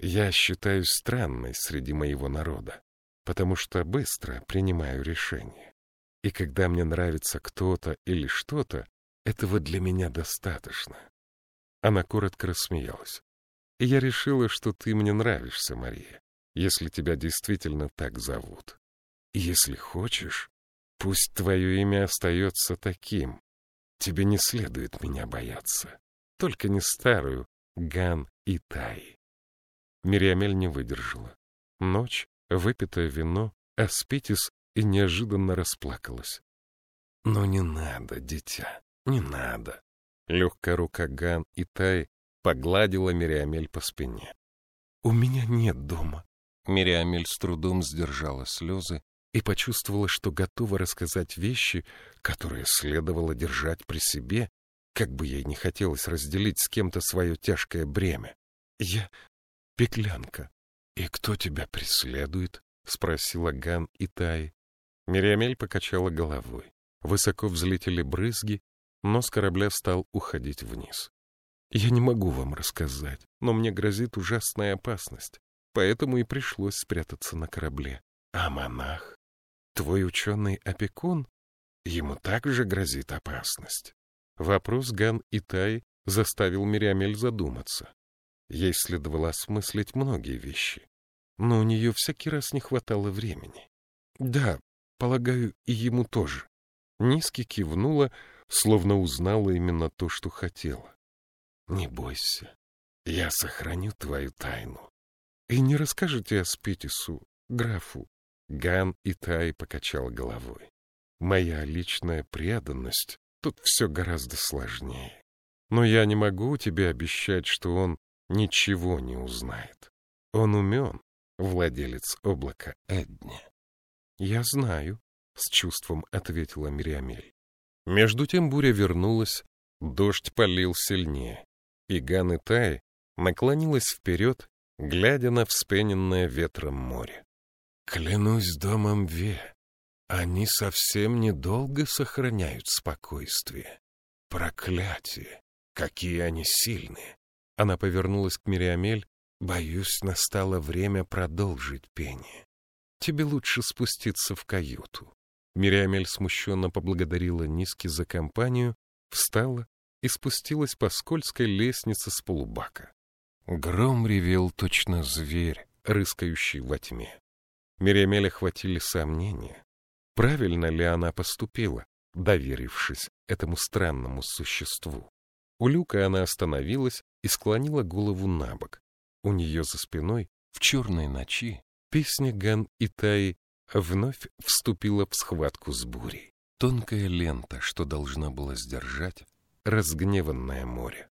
Я считаюсь странной среди моего народа, потому что быстро принимаю решения. И когда мне нравится кто-то или что-то, этого для меня достаточно. Она коротко рассмеялась. Я решила, что ты мне нравишься, Мария, если тебя действительно так зовут. Если хочешь, пусть твое имя остается таким. Тебе не следует меня бояться. Только не старую Ган и Тай. Мириамель не выдержала. Ночь, выпитое вино, аспитис и неожиданно расплакалась. — Но не надо, дитя, не надо. Легкая рука Ган и Тай погладила Мириамель по спине. — У меня нет дома. Мириамель с трудом сдержала слезы и почувствовала, что готова рассказать вещи, которые следовало держать при себе, как бы ей не хотелось разделить с кем-то свое тяжкое бремя. — Я пеклянка. — И кто тебя преследует? — спросила Ган и Тай. Мириамель покачала головой. Высоко взлетели брызги, но с корабля стал уходить вниз. Я не могу вам рассказать, но мне грозит ужасная опасность, поэтому и пришлось спрятаться на корабле. А монах? Твой ученый-опекун? Ему также грозит опасность. Вопрос Ган и Тай заставил Мириамель задуматься. Ей следовало осмыслить многие вещи, но у нее всякий раз не хватало времени. Да, Полагаю, и ему тоже. Низки кивнула, словно узнала именно то, что хотела. Не бойся, я сохраню твою тайну. И не расскажете о Спитису, графу. Ган и Тай покачал головой. Моя личная преданность, тут все гораздо сложнее. Но я не могу тебе обещать, что он ничего не узнает. Он умен, владелец облака Эдни. «Я знаю», — с чувством ответила Мириамель. Между тем буря вернулась, дождь полил сильнее, и Ган и Тай наклонилась вперед, глядя на вспененное ветром море. «Клянусь домом Ве, они совсем недолго сохраняют спокойствие. Проклятие! Какие они сильные!» Она повернулась к Мириамель. «Боюсь, настало время продолжить пение. Тебе лучше спуститься в каюту. Мириамель смущенно поблагодарила Низки за компанию, встала и спустилась по скользкой лестнице с полубака. Гром ревел точно зверь, рыскающий во тьме. Мириамель охватили сомнения. Правильно ли она поступила, доверившись этому странному существу? У люка она остановилась и склонила голову на бок. У нее за спиной, в черной ночи, Песня Ган Итаи вновь вступила в схватку с бурей. Тонкая лента, что должна была сдержать разгневанное море.